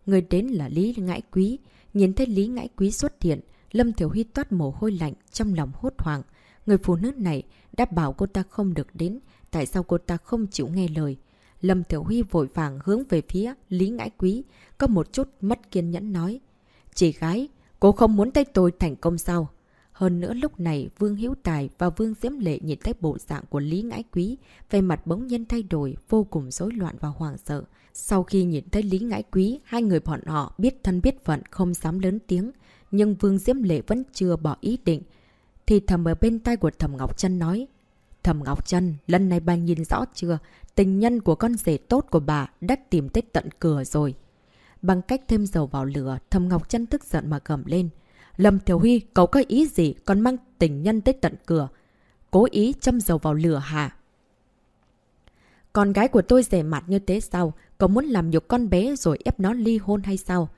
Người đến là Lý Ngãi Quý. Nhìn thấy Lý Ngãi Quý xuất hiện, Lâm Thiểu Huy toát mồ hôi lạnh trong lòng hốt hoảng. Người phụ nữ này đã bảo cô ta không được đến, tại sao cô ta không chịu nghe lời. Lâm Thiểu Huy vội vàng hướng về phía Lý Ngãi Quý, có một chút mất kiên nhẫn nói. Chị gái, cô không muốn tay tôi thành công sao? Hơn nữa lúc này Vương Hiếu Tài và Vương Diễm Lệ nhìn thấy bộ dạng của Lý Ngãi Quý, về mặt bỗng nhiên thay đổi, vô cùng rối loạn và hoảng sợ. Sau khi nhìn thấy Lý Ngãi Quý, hai người bọn họ biết thân biết phận không dám lớn tiếng, nhưng Vương Diễm Lệ vẫn chưa bỏ ý định. Thì thầm ở bên tay của Thầm Ngọc Trân nói, Thầm Ngọc Trân, lần này bà nhìn rõ chưa? Tình nhân của con rể tốt của bà đã tìm tới tận cửa rồi. Bằng cách thêm dầu vào lửa, Thầm Ngọc Trân tức giận mà cầm lên. Lâm Thiểu Huy, cậu có ý gì còn mang tình nhân tới tận cửa? Cố ý châm dầu vào lửa hả? Con gái của tôi rẻ mặt như thế sao? Cậu muốn làm nhục con bé rồi ép nó ly hôn hay sao?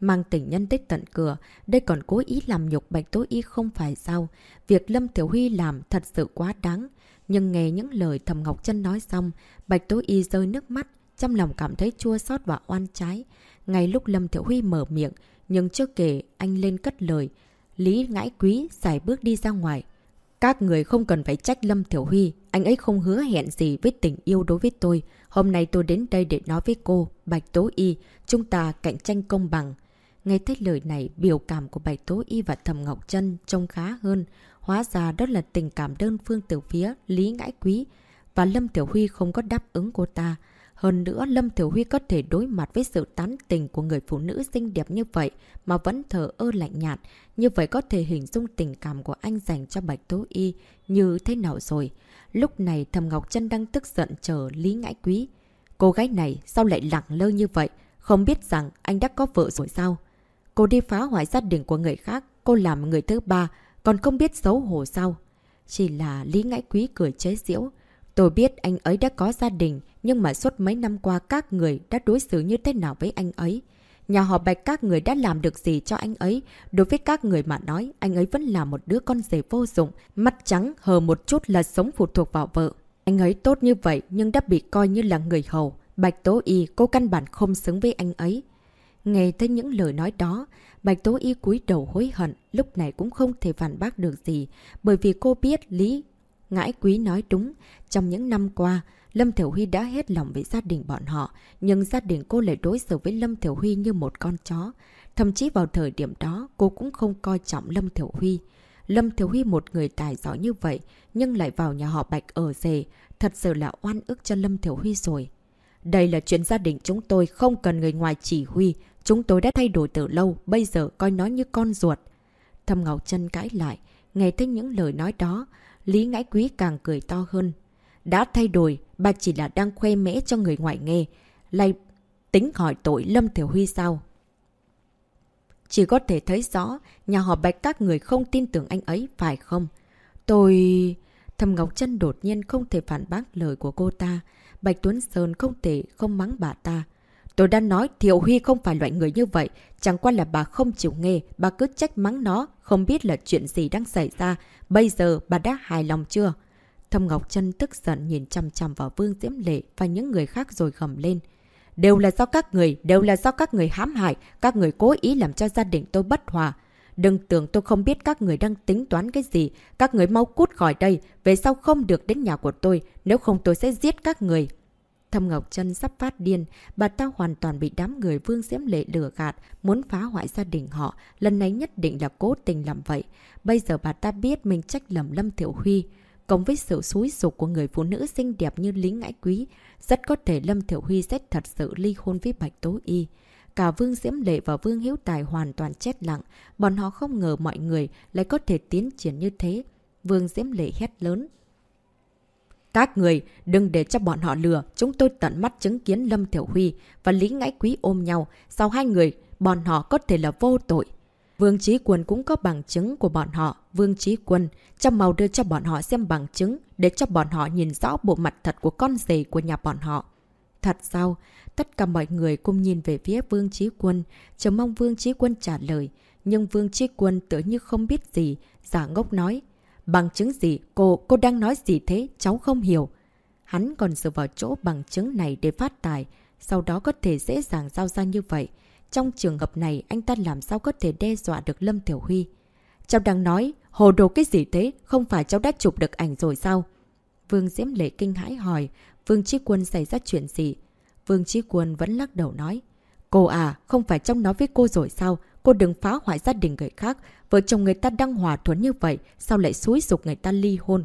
Mang tình nhân tích tận cửa, đây còn cố ý làm nhục Bạch Tố Y không phải sao? Việc Lâm Tiểu Huy làm thật sự quá đáng. Nhưng nghe những lời Thầm Ngọc Trân nói xong, Bạch Tố Y rơi nước mắt, trong lòng cảm thấy chua xót và oan trái. Ngay lúc Lâm Thiểu Huy mở miệng, nhưng chưa kể anh lên cất lời, Lý ngãi quý xài bước đi ra ngoài. Các người không cần phải trách Lâm Thiểu Huy, anh ấy không hứa hẹn gì với tình yêu đối với tôi. Hôm nay tôi đến đây để nói với cô, Bạch Tố Y, chúng ta cạnh tranh công bằng. Nghe thấy lời này, biểu cảm của Bạch Tố Y và Thầm Ngọc Trân trông khá hơn. Hóa ra đó là tình cảm đơn phương từ phía Lý Ngãi Quý. Và Lâm Tiểu Huy không có đáp ứng cô ta. Hơn nữa, Lâm tiểu Huy có thể đối mặt với sự tán tình của người phụ nữ xinh đẹp như vậy mà vẫn thờ ơ lạnh nhạt. Như vậy có thể hình dung tình cảm của anh dành cho Bạch Tố Y như thế nào rồi. Lúc này Thầm Ngọc Trân đang tức giận chờ Lý Ngãi Quý. Cô gái này sao lại lặng lơ như vậy? Không biết rằng anh đã có vợ rồi sao? Cô đi phá hoại gia đình của người khác, cô làm người thứ ba, còn không biết xấu hổ sao? Chỉ là Lý Ngãi Quý cười chế giễu. Tôi biết anh ấy đã có gia đình, nhưng mà suốt mấy năm qua các người đã đối xử như thế nào với anh ấy? Nhà họ Bạch các người đã làm được gì cho anh ấy? Đối với các người mà nói, anh ấy vẫn là một đứa con rể vô dụng, mắt trắng, hờ một chút là sống phụ thuộc vào vợ. Anh ấy tốt như vậy nhưng đã bị coi như là người hầu. Bạch Tố Y, cô căn bản không xứng với anh ấy. Nghe thấy những lời nói đó, Bạch Tố Y cúi đầu hối hận, lúc này cũng không thể phản bác được gì, bởi vì cô biết Lý Ngãi quý nói đúng, trong những năm qua, Lâm Thiểu Huy đã hết lòng với gia đình bọn họ, nhưng gia đình cô lại đối xử với Lâm Thiểu Huy như một con chó. Thậm chí vào thời điểm đó, cô cũng không coi trọng Lâm Thiểu Huy. Lâm Thiểu Huy một người tài giỏi như vậy, nhưng lại vào nhà họ Bạch ở rể, thật sự là oan ức cho Lâm Thiểu Huy rồi. Đây là chuyện gia đình chúng tôi không cần người ngoài chỉ huy, chúng tôi đã thay đổi từ lâu, bây giờ coi nó như con ruột. Thâm Ngọc chân cãi lại, nghe thấy những lời nói đó, Lý Ngãi Quý càng cười to hơn. Đã thay đổi, bà chỉ là đang khoe mẽ cho người ngoài nghe. Lại tính hỏi tội Lâm Thiểu Huy sao? Chỉ có thể thấy rõ, nhà họ Bạch các người không tin tưởng anh ấy, phải không? Tôi... Thầm Ngọc Trân đột nhiên không thể phản bác lời của cô ta. Bạch Tuấn Sơn không thể không mắng bà ta. Tôi đã nói Thiệu Huy không phải loại người như vậy. Chẳng qua là bà không chịu nghe, bà cứ trách mắng nó, không biết là chuyện gì đang xảy ra. Bây giờ bà đã hài lòng chưa? Thâm Ngọc Trân tức giận nhìn chăm chăm vào Vương Diễm Lệ và những người khác rồi gầm lên. Đều là do các người, đều là do các người hãm hại, các người cố ý làm cho gia đình tôi bất hòa. Đừng tưởng tôi không biết các người đang tính toán cái gì. Các người mau cút khỏi đây, về sau không được đến nhà của tôi, nếu không tôi sẽ giết các người. Thâm Ngọc Trân sắp phát điên, bà ta hoàn toàn bị đám người Vương Diễm Lệ lừa gạt, muốn phá hoại gia đình họ, lần này nhất định là cố tình làm vậy. Bây giờ bà ta biết mình trách lầm Lâm Thiểu Huy, cộng với sự xúi dục của người phụ nữ xinh đẹp như Lý Ngãi Quý, rất có thể Lâm Thiểu Huy sẽ thật sự ly hôn với Bạch Tố Y. Cả Vương Diễm Lệ và Vương Hiếu Tài hoàn toàn chết lặng, bọn họ không ngờ mọi người lại có thể tiến triển như thế. Vương Diễm Lệ hét lớn. Các người, đừng để cho bọn họ lừa, chúng tôi tận mắt chứng kiến Lâm Thiểu Huy và Lý Ngãi Quý ôm nhau. Sau hai người, bọn họ có thể là vô tội. Vương Trí Quân cũng có bằng chứng của bọn họ. Vương Trí Quân, chăm màu đưa cho bọn họ xem bằng chứng để cho bọn họ nhìn rõ bộ mặt thật của con rể của nhà bọn họ. Thật sao? Tất cả mọi người cùng nhìn về phía Vương Trí Quân, chờ mong Vương Trí Quân trả lời. Nhưng Vương Trí Quân tự như không biết gì, giả ngốc nói. Bằng chứng gì? Cô, cô đang nói gì thế? Cháu không hiểu. Hắn còn dựa vào chỗ bằng chứng này để phát tài, sau đó có thể dễ dàng giao ra như vậy. Trong trường hợp này, anh ta làm sao có thể đe dọa được Lâm Tiểu Huy? Cháu đang nói, hồ đồ cái gì thế? Không phải cháu đã chụp được ảnh rồi sao? Vương Diễm Lệ kinh hãi hỏi, Vương Trí Quân xảy ra chuyện gì? Vương Trí Quân vẫn lắc đầu nói, Cô à, không phải trong nói với cô rồi sao? Cô đừng phá hoại gia đình người khác. Vợ chồng người ta đang hòa thuận như vậy, sao lại xúi dục người ta ly hôn?